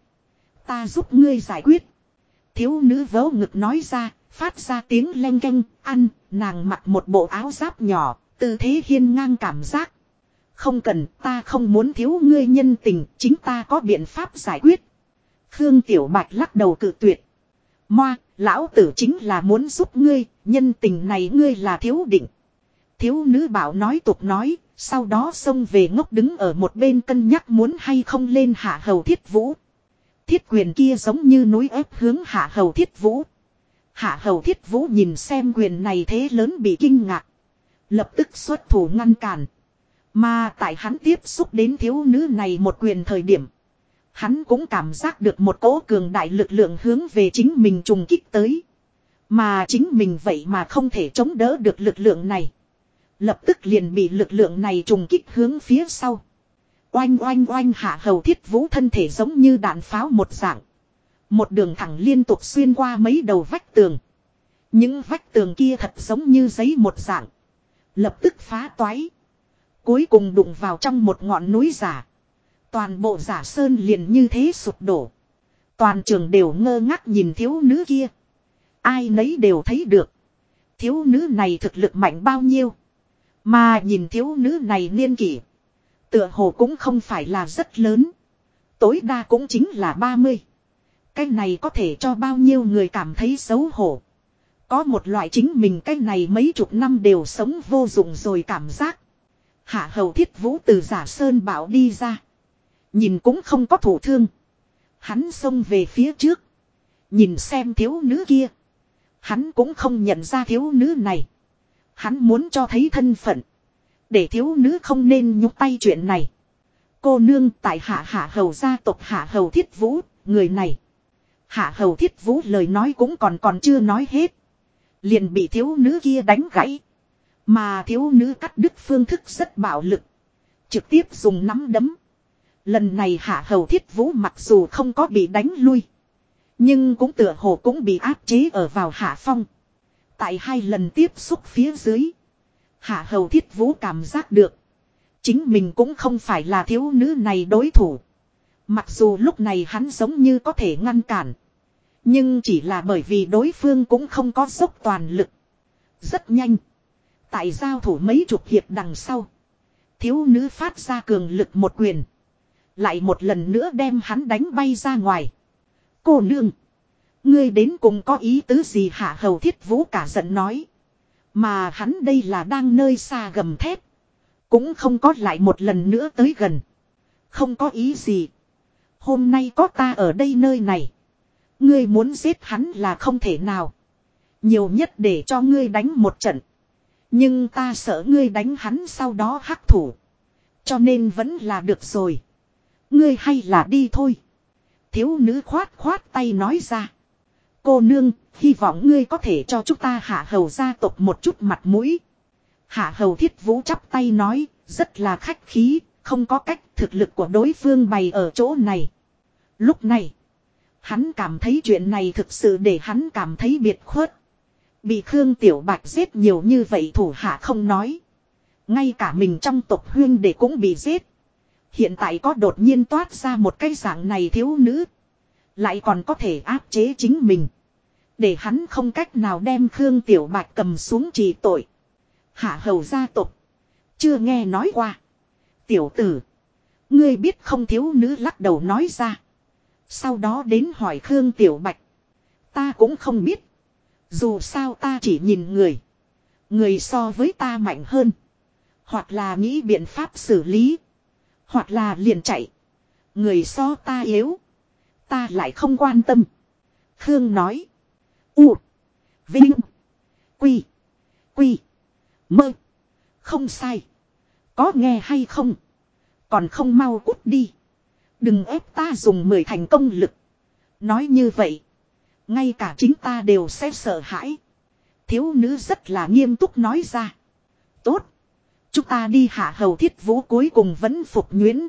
A: Ta giúp ngươi giải quyết. Thiếu nữ vớ ngực nói ra. Phát ra tiếng len canh. Ăn. Nàng mặc một bộ áo giáp nhỏ. Tư thế hiên ngang cảm giác. Không cần ta không muốn thiếu ngươi nhân tình. Chính ta có biện pháp giải quyết. Khương Tiểu Bạch lắc đầu cự tuyệt. Moa, lão tử chính là muốn giúp ngươi, nhân tình này ngươi là thiếu định. Thiếu nữ bảo nói tục nói, sau đó xông về ngốc đứng ở một bên cân nhắc muốn hay không lên hạ hầu thiết vũ. Thiết quyền kia giống như núi ép hướng hạ hầu thiết vũ. Hạ hầu thiết vũ nhìn xem quyền này thế lớn bị kinh ngạc. Lập tức xuất thủ ngăn cản. Mà tại hắn tiếp xúc đến thiếu nữ này một quyền thời điểm. Hắn cũng cảm giác được một cỗ cường đại lực lượng hướng về chính mình trùng kích tới. Mà chính mình vậy mà không thể chống đỡ được lực lượng này. Lập tức liền bị lực lượng này trùng kích hướng phía sau. Oanh oanh oanh hạ hầu thiết vũ thân thể giống như đạn pháo một dạng. Một đường thẳng liên tục xuyên qua mấy đầu vách tường. Những vách tường kia thật giống như giấy một dạng. Lập tức phá toái. Cuối cùng đụng vào trong một ngọn núi giả. Toàn bộ giả sơn liền như thế sụp đổ. Toàn trường đều ngơ ngác nhìn thiếu nữ kia. Ai nấy đều thấy được. Thiếu nữ này thực lực mạnh bao nhiêu. Mà nhìn thiếu nữ này niên kỷ. Tựa hồ cũng không phải là rất lớn. Tối đa cũng chính là 30. Cái này có thể cho bao nhiêu người cảm thấy xấu hổ. Có một loại chính mình cái này mấy chục năm đều sống vô dụng rồi cảm giác. Hạ hầu thiết vũ từ giả sơn bảo đi ra. Nhìn cũng không có thủ thương. Hắn xông về phía trước. Nhìn xem thiếu nữ kia. Hắn cũng không nhận ra thiếu nữ này. Hắn muốn cho thấy thân phận. Để thiếu nữ không nên nhúc tay chuyện này. Cô nương tại hạ hạ hầu gia tộc hạ hầu thiết vũ, người này. Hạ hầu thiết vũ lời nói cũng còn còn chưa nói hết. Liền bị thiếu nữ kia đánh gãy. Mà thiếu nữ cắt đứt phương thức rất bạo lực. Trực tiếp dùng nắm đấm. Lần này hạ hầu thiết vũ mặc dù không có bị đánh lui. Nhưng cũng tựa hồ cũng bị áp chế ở vào hạ phong. Tại hai lần tiếp xúc phía dưới. Hạ hầu thiết vũ cảm giác được. Chính mình cũng không phải là thiếu nữ này đối thủ. Mặc dù lúc này hắn giống như có thể ngăn cản. Nhưng chỉ là bởi vì đối phương cũng không có dốc toàn lực. Rất nhanh. Tại giao thủ mấy chục hiệp đằng sau. Thiếu nữ phát ra cường lực một quyền. Lại một lần nữa đem hắn đánh bay ra ngoài. Cô nương. Ngươi đến cùng có ý tứ gì hạ hầu thiết vũ cả giận nói. Mà hắn đây là đang nơi xa gầm thép. Cũng không có lại một lần nữa tới gần. Không có ý gì. Hôm nay có ta ở đây nơi này. Ngươi muốn giết hắn là không thể nào. Nhiều nhất để cho ngươi đánh một trận. Nhưng ta sợ ngươi đánh hắn sau đó hắc thủ. Cho nên vẫn là được rồi. Ngươi hay là đi thôi. Thiếu nữ khoát khoát tay nói ra. Cô nương, hy vọng ngươi có thể cho chúng ta hạ hầu gia tộc một chút mặt mũi. Hạ hầu thiết vũ chắp tay nói, rất là khách khí, không có cách thực lực của đối phương bày ở chỗ này. Lúc này, hắn cảm thấy chuyện này thực sự để hắn cảm thấy biệt khuất. Bị Khương Tiểu Bạch giết nhiều như vậy thủ hạ không nói. Ngay cả mình trong tộc huyên để cũng bị giết. Hiện tại có đột nhiên toát ra một cái dạng này thiếu nữ. Lại còn có thể áp chế chính mình. Để hắn không cách nào đem Khương Tiểu Bạch cầm xuống trì tội. Hạ hầu gia tộc Chưa nghe nói qua. Tiểu tử. Ngươi biết không thiếu nữ lắc đầu nói ra. Sau đó đến hỏi Khương Tiểu Bạch. Ta cũng không biết. Dù sao ta chỉ nhìn người. Người so với ta mạnh hơn. Hoặc là nghĩ biện pháp xử lý. Hoặc là liền chạy. Người so ta yếu. Ta lại không quan tâm. Khương nói. U. Vinh. Quy. Quy. Mơ. Không sai. Có nghe hay không? Còn không mau cút đi. Đừng ép ta dùng mười thành công lực. Nói như vậy. Ngay cả chính ta đều sẽ sợ hãi. Thiếu nữ rất là nghiêm túc nói ra. Tốt. Chúng ta đi hạ hầu thiết vũ cuối cùng vẫn phục nhuyễn.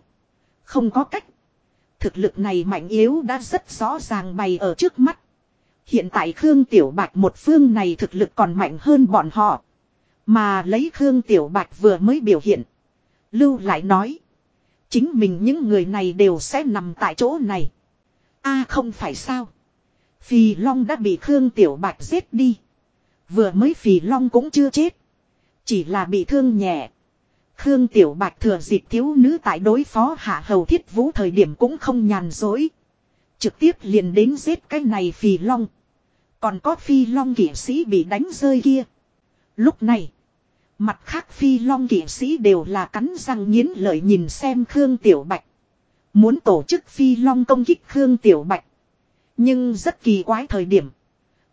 A: Không có cách. Thực lực này mạnh yếu đã rất rõ ràng bày ở trước mắt. Hiện tại Khương Tiểu Bạch một phương này thực lực còn mạnh hơn bọn họ. Mà lấy Khương Tiểu Bạch vừa mới biểu hiện. Lưu lại nói. Chính mình những người này đều sẽ nằm tại chỗ này. a à, không phải sao. Phì Long đã bị Khương Tiểu Bạch giết đi. Vừa mới Phì Long cũng chưa chết. Chỉ là bị thương nhẹ. Khương Tiểu Bạch thừa dịp thiếu nữ tại đối phó hạ hầu thiết vũ thời điểm cũng không nhàn dối. Trực tiếp liền đến giết cái này Phì Long. Còn có Phi Long kỷ sĩ bị đánh rơi kia. Lúc này. Mặt khác Phi Long kỷ sĩ đều là cắn răng nghiến lợi nhìn xem Khương Tiểu Bạch. Muốn tổ chức Phi Long công kích Khương Tiểu Bạch. Nhưng rất kỳ quái thời điểm.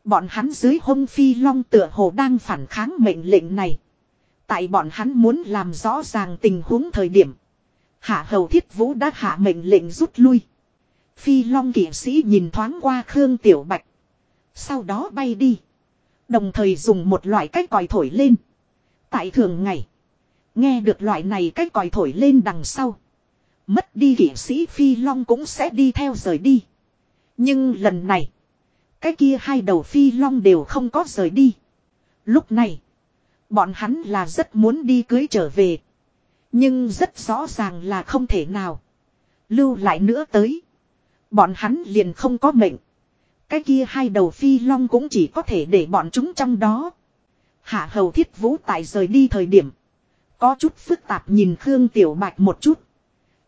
A: Bọn hắn dưới hông phi long tựa hồ đang phản kháng mệnh lệnh này. Tại bọn hắn muốn làm rõ ràng tình huống thời điểm. Hạ hầu thiết vũ đã hạ mệnh lệnh rút lui. Phi long kỷ sĩ nhìn thoáng qua Khương Tiểu Bạch. Sau đó bay đi. Đồng thời dùng một loại cách còi thổi lên. Tại thường ngày. Nghe được loại này cách còi thổi lên đằng sau. Mất đi kỷ sĩ Phi Long cũng sẽ đi theo rời đi. Nhưng lần này. Cái kia hai đầu phi long đều không có rời đi. Lúc này. Bọn hắn là rất muốn đi cưới trở về. Nhưng rất rõ ràng là không thể nào. Lưu lại nữa tới. Bọn hắn liền không có mệnh. Cái kia hai đầu phi long cũng chỉ có thể để bọn chúng trong đó. Hạ hầu thiết vũ tại rời đi thời điểm. Có chút phức tạp nhìn Khương Tiểu Bạch một chút.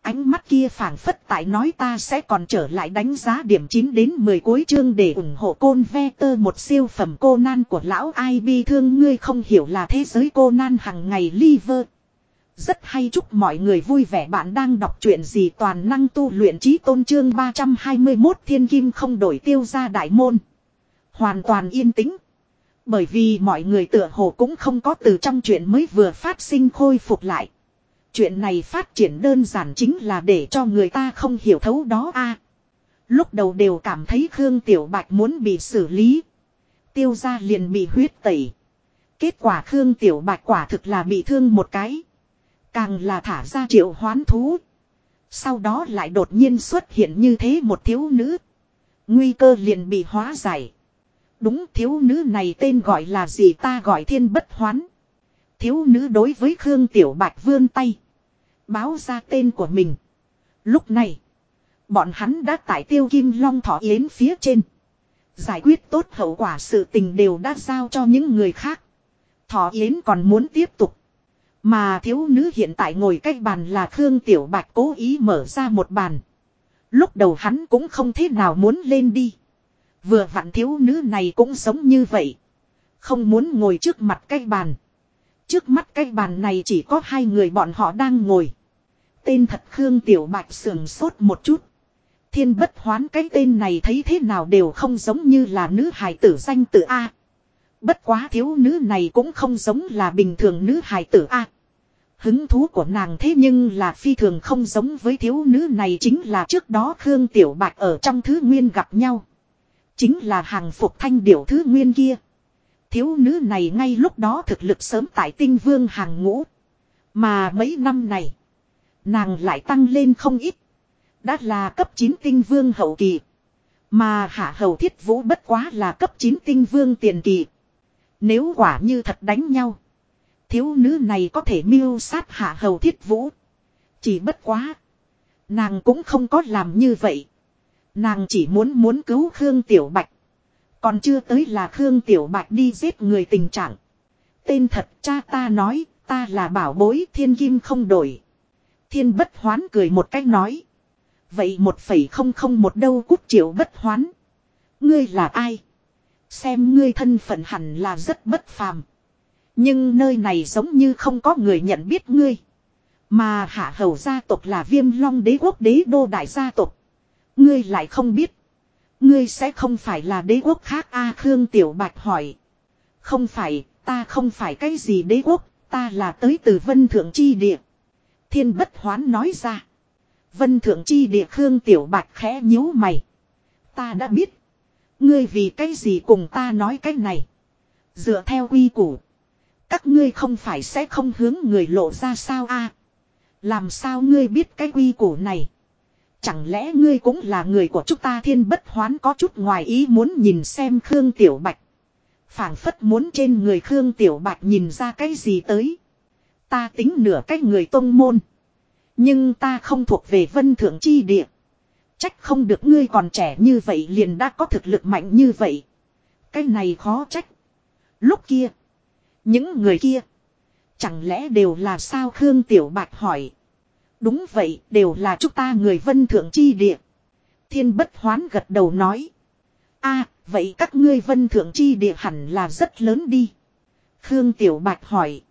A: Ánh mắt kia phảng phất tại nói ta sẽ còn trở lại đánh giá điểm 9 đến 10 cuối chương để ủng hộ côn ve tơ một siêu phẩm cô nan của lão ai bi thương ngươi không hiểu là thế giới cô nan hằng ngày liver. Rất hay chúc mọi người vui vẻ bạn đang đọc truyện gì toàn năng tu luyện trí tôn trương 321 thiên kim không đổi tiêu ra đại môn. Hoàn toàn yên tĩnh. Bởi vì mọi người tựa hồ cũng không có từ trong chuyện mới vừa phát sinh khôi phục lại. Chuyện này phát triển đơn giản chính là để cho người ta không hiểu thấu đó a. lúc đầu đều cảm thấy Khương Tiểu Bạch muốn bị xử lý. Tiêu ra liền bị huyết tẩy. Kết quả Khương Tiểu Bạch quả thực là bị thương một cái. Càng là thả ra triệu hoán thú. Sau đó lại đột nhiên xuất hiện như thế một thiếu nữ. Nguy cơ liền bị hóa giải. Đúng thiếu nữ này tên gọi là gì ta gọi thiên bất hoán. Thiếu nữ đối với Khương Tiểu Bạch vươn tay. Báo ra tên của mình. Lúc này. Bọn hắn đã tại tiêu kim long thọ yến phía trên. Giải quyết tốt hậu quả sự tình đều đã giao cho những người khác. Thọ yến còn muốn tiếp tục. Mà thiếu nữ hiện tại ngồi cách bàn là Khương Tiểu Bạch cố ý mở ra một bàn. Lúc đầu hắn cũng không thế nào muốn lên đi. Vừa vặn thiếu nữ này cũng sống như vậy. Không muốn ngồi trước mặt cái bàn. Trước mắt cái bàn này chỉ có hai người bọn họ đang ngồi. Tên thật Khương Tiểu Bạch sườn sốt một chút. Thiên bất hoán cái tên này thấy thế nào đều không giống như là nữ hài tử danh tử A. Bất quá thiếu nữ này cũng không giống là bình thường nữ hài tử A. Hứng thú của nàng thế nhưng là phi thường không giống với thiếu nữ này chính là trước đó Khương Tiểu Bạch ở trong thứ nguyên gặp nhau. Chính là hàng phục thanh điểu thứ nguyên kia. Thiếu nữ này ngay lúc đó thực lực sớm tại tinh vương hàng ngũ. Mà mấy năm này. Nàng lại tăng lên không ít. Đã là cấp 9 tinh vương hậu kỳ. Mà hạ hầu thiết vũ bất quá là cấp 9 tinh vương tiền kỳ. Nếu quả như thật đánh nhau. Thiếu nữ này có thể miêu sát hạ hầu thiết vũ. Chỉ bất quá. Nàng cũng không có làm như vậy. Nàng chỉ muốn muốn cứu Khương Tiểu Bạch. Còn chưa tới là Khương Tiểu Bạch đi giết người tình trạng. Tên thật cha ta nói, ta là bảo bối thiên kim không đổi. Thiên bất hoán cười một cách nói. Vậy một phẩy không không một đâu cút triệu bất hoán. Ngươi là ai? Xem ngươi thân phận hẳn là rất bất phàm. Nhưng nơi này giống như không có người nhận biết ngươi. Mà hạ hầu gia tộc là viêm long đế quốc đế đô đại gia tộc. Ngươi lại không biết. Ngươi sẽ không phải là đế quốc khác A Khương Tiểu Bạch hỏi. Không phải, ta không phải cái gì đế quốc, ta là tới từ vân thượng chi địa. Thiên bất hoán nói ra. Vân thượng chi địa Khương Tiểu Bạch khẽ nhíu mày. Ta đã biết. Ngươi vì cái gì cùng ta nói cái này. Dựa theo quy củ. Các ngươi không phải sẽ không hướng người lộ ra sao a? Làm sao ngươi biết cái quy củ này? Chẳng lẽ ngươi cũng là người của chúng ta thiên bất hoán có chút ngoài ý muốn nhìn xem Khương Tiểu Bạch. phảng phất muốn trên người Khương Tiểu Bạch nhìn ra cái gì tới. Ta tính nửa cái người tông môn. Nhưng ta không thuộc về vân thượng chi địa. Trách không được ngươi còn trẻ như vậy liền đã có thực lực mạnh như vậy. Cái này khó trách. Lúc kia. Những người kia. Chẳng lẽ đều là sao Khương Tiểu Bạch hỏi. Đúng vậy, đều là chúng ta người vân thượng chi địa. Thiên bất hoán gật đầu nói. a, vậy các ngươi vân thượng chi địa hẳn là rất lớn đi. Khương Tiểu Bạch hỏi.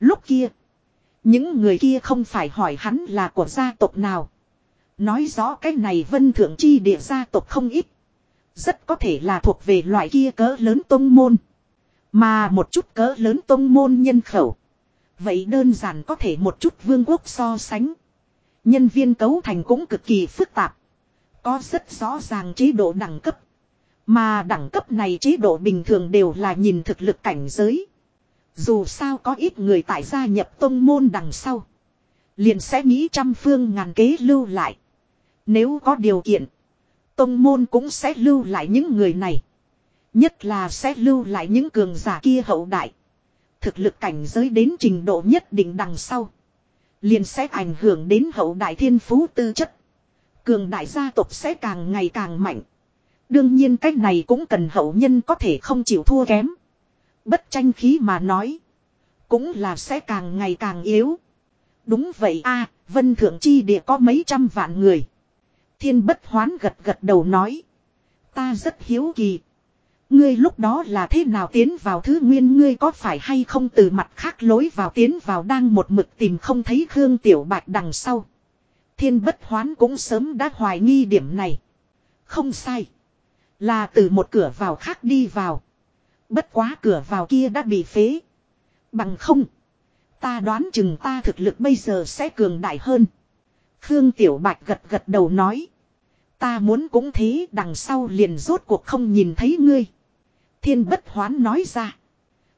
A: Lúc kia. Những người kia không phải hỏi hắn là của gia tộc nào. Nói rõ cái này vân thượng chi địa gia tộc không ít. Rất có thể là thuộc về loại kia cỡ lớn tông môn. Mà một chút cỡ lớn tông môn nhân khẩu. Vậy đơn giản có thể một chút vương quốc so sánh. Nhân viên cấu thành cũng cực kỳ phức tạp. Có rất rõ ràng chế độ đẳng cấp. Mà đẳng cấp này chế độ bình thường đều là nhìn thực lực cảnh giới. Dù sao có ít người tại gia nhập tông môn đằng sau. Liền sẽ nghĩ trăm phương ngàn kế lưu lại. Nếu có điều kiện. Tông môn cũng sẽ lưu lại những người này. Nhất là sẽ lưu lại những cường giả kia hậu đại. Thực lực cảnh giới đến trình độ nhất định đằng sau. Liền sẽ ảnh hưởng đến hậu đại thiên phú tư chất. Cường đại gia tộc sẽ càng ngày càng mạnh. Đương nhiên cách này cũng cần hậu nhân có thể không chịu thua kém. Bất tranh khí mà nói. Cũng là sẽ càng ngày càng yếu. Đúng vậy a, Vân Thượng Chi địa có mấy trăm vạn người. Thiên bất hoán gật gật đầu nói. Ta rất hiếu kỳ. Ngươi lúc đó là thế nào tiến vào thứ nguyên ngươi có phải hay không từ mặt khác lối vào tiến vào đang một mực tìm không thấy Khương Tiểu Bạch đằng sau. Thiên bất hoán cũng sớm đã hoài nghi điểm này. Không sai. Là từ một cửa vào khác đi vào. Bất quá cửa vào kia đã bị phế. Bằng không. Ta đoán chừng ta thực lực bây giờ sẽ cường đại hơn. Khương Tiểu Bạch gật gật đầu nói. Ta muốn cũng thế, đằng sau liền rốt cuộc không nhìn thấy ngươi. Thiên bất hoán nói ra.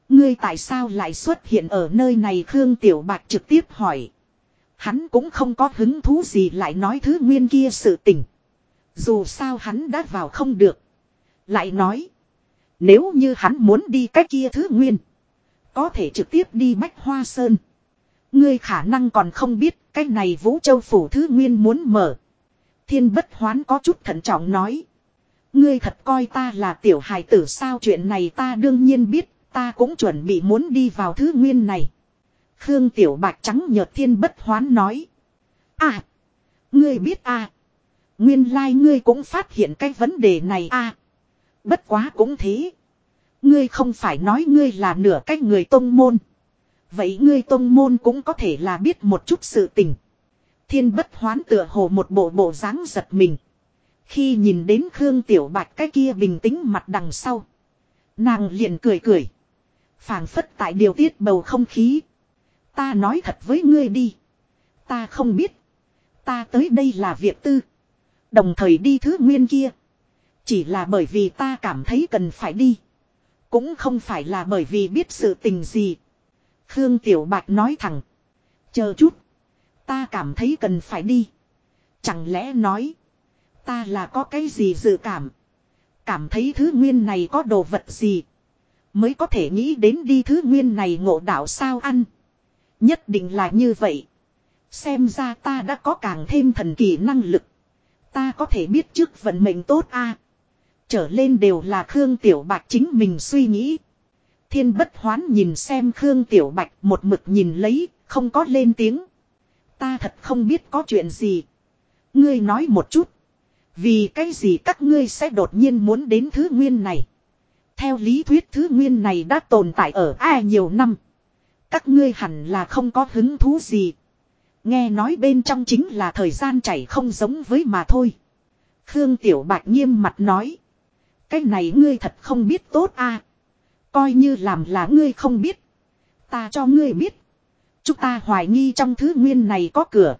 A: Ngươi tại sao lại xuất hiện ở nơi này Khương Tiểu Bạch trực tiếp hỏi. Hắn cũng không có hứng thú gì lại nói thứ nguyên kia sự tình. Dù sao hắn đã vào không được. Lại nói. Nếu như hắn muốn đi cách kia thứ nguyên. Có thể trực tiếp đi Bách Hoa Sơn. Ngươi khả năng còn không biết cái này Vũ Châu Phủ thứ nguyên muốn mở. Thiên bất hoán có chút thận trọng nói. Ngươi thật coi ta là tiểu hài tử sao chuyện này ta đương nhiên biết, ta cũng chuẩn bị muốn đi vào thứ nguyên này. Khương Tiểu Bạch trắng nhợt thiên bất hoán nói. À, ngươi biết à, nguyên lai like ngươi cũng phát hiện cái vấn đề này à. Bất quá cũng thế. Ngươi không phải nói ngươi là nửa cách người tông môn. Vậy ngươi tông môn cũng có thể là biết một chút sự tình. Thiên bất hoán tựa hồ một bộ bộ dáng giật mình. Khi nhìn đến Khương Tiểu Bạch cái kia bình tĩnh mặt đằng sau. Nàng liền cười cười. phảng phất tại điều tiết bầu không khí. Ta nói thật với ngươi đi. Ta không biết. Ta tới đây là việc tư. Đồng thời đi thứ nguyên kia. Chỉ là bởi vì ta cảm thấy cần phải đi. Cũng không phải là bởi vì biết sự tình gì. Khương Tiểu Bạch nói thẳng. Chờ chút. Ta cảm thấy cần phải đi. Chẳng lẽ nói. Ta là có cái gì dự cảm. Cảm thấy thứ nguyên này có đồ vật gì. Mới có thể nghĩ đến đi thứ nguyên này ngộ đạo sao ăn. Nhất định là như vậy. Xem ra ta đã có càng thêm thần kỳ năng lực. Ta có thể biết trước vận mệnh tốt a Trở lên đều là Khương Tiểu Bạch chính mình suy nghĩ. Thiên bất hoán nhìn xem Khương Tiểu Bạch một mực nhìn lấy, không có lên tiếng. Ta thật không biết có chuyện gì. Ngươi nói một chút. Vì cái gì các ngươi sẽ đột nhiên muốn đến thứ nguyên này. Theo lý thuyết thứ nguyên này đã tồn tại ở ai nhiều năm. Các ngươi hẳn là không có hứng thú gì. Nghe nói bên trong chính là thời gian chảy không giống với mà thôi. Khương Tiểu Bạch nghiêm mặt nói. Cái này ngươi thật không biết tốt a Coi như làm là ngươi không biết. Ta cho ngươi biết. Chúng ta hoài nghi trong thứ nguyên này có cửa.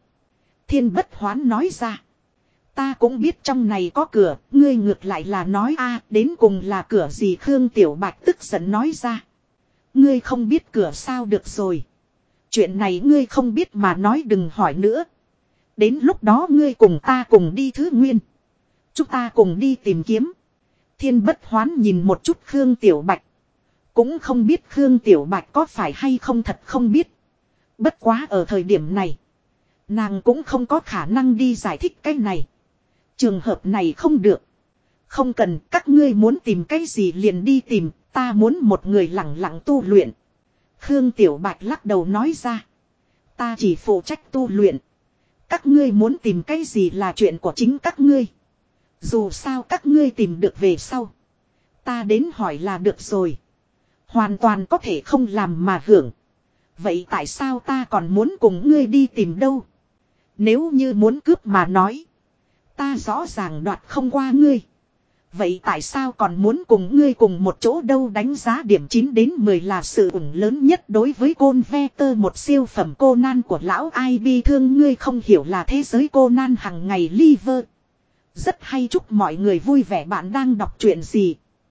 A: Thiên bất hoán nói ra. Ta cũng biết trong này có cửa, ngươi ngược lại là nói a đến cùng là cửa gì Khương Tiểu Bạch tức giận nói ra. Ngươi không biết cửa sao được rồi. Chuyện này ngươi không biết mà nói đừng hỏi nữa. Đến lúc đó ngươi cùng ta cùng đi thứ nguyên. Chúng ta cùng đi tìm kiếm. Thiên bất hoán nhìn một chút Khương Tiểu Bạch. Cũng không biết Khương Tiểu Bạch có phải hay không thật không biết. Bất quá ở thời điểm này. Nàng cũng không có khả năng đi giải thích cái này. Trường hợp này không được. Không cần, các ngươi muốn tìm cái gì liền đi tìm. Ta muốn một người lặng lặng tu luyện. Khương Tiểu Bạch lắc đầu nói ra. Ta chỉ phụ trách tu luyện. Các ngươi muốn tìm cái gì là chuyện của chính các ngươi. Dù sao các ngươi tìm được về sau. Ta đến hỏi là được rồi. Hoàn toàn có thể không làm mà hưởng. Vậy tại sao ta còn muốn cùng ngươi đi tìm đâu? Nếu như muốn cướp mà nói. Ta rõ ràng đoạt không qua ngươi. Vậy tại sao còn muốn cùng ngươi cùng một chỗ đâu đánh giá điểm 9 đến 10 là sự ủng lớn nhất đối với côn ve tơ, một siêu phẩm cô nan của lão ai bi thương ngươi không hiểu là thế giới cô nan hằng ngày liver. Rất hay chúc mọi người vui vẻ bạn đang đọc chuyện gì.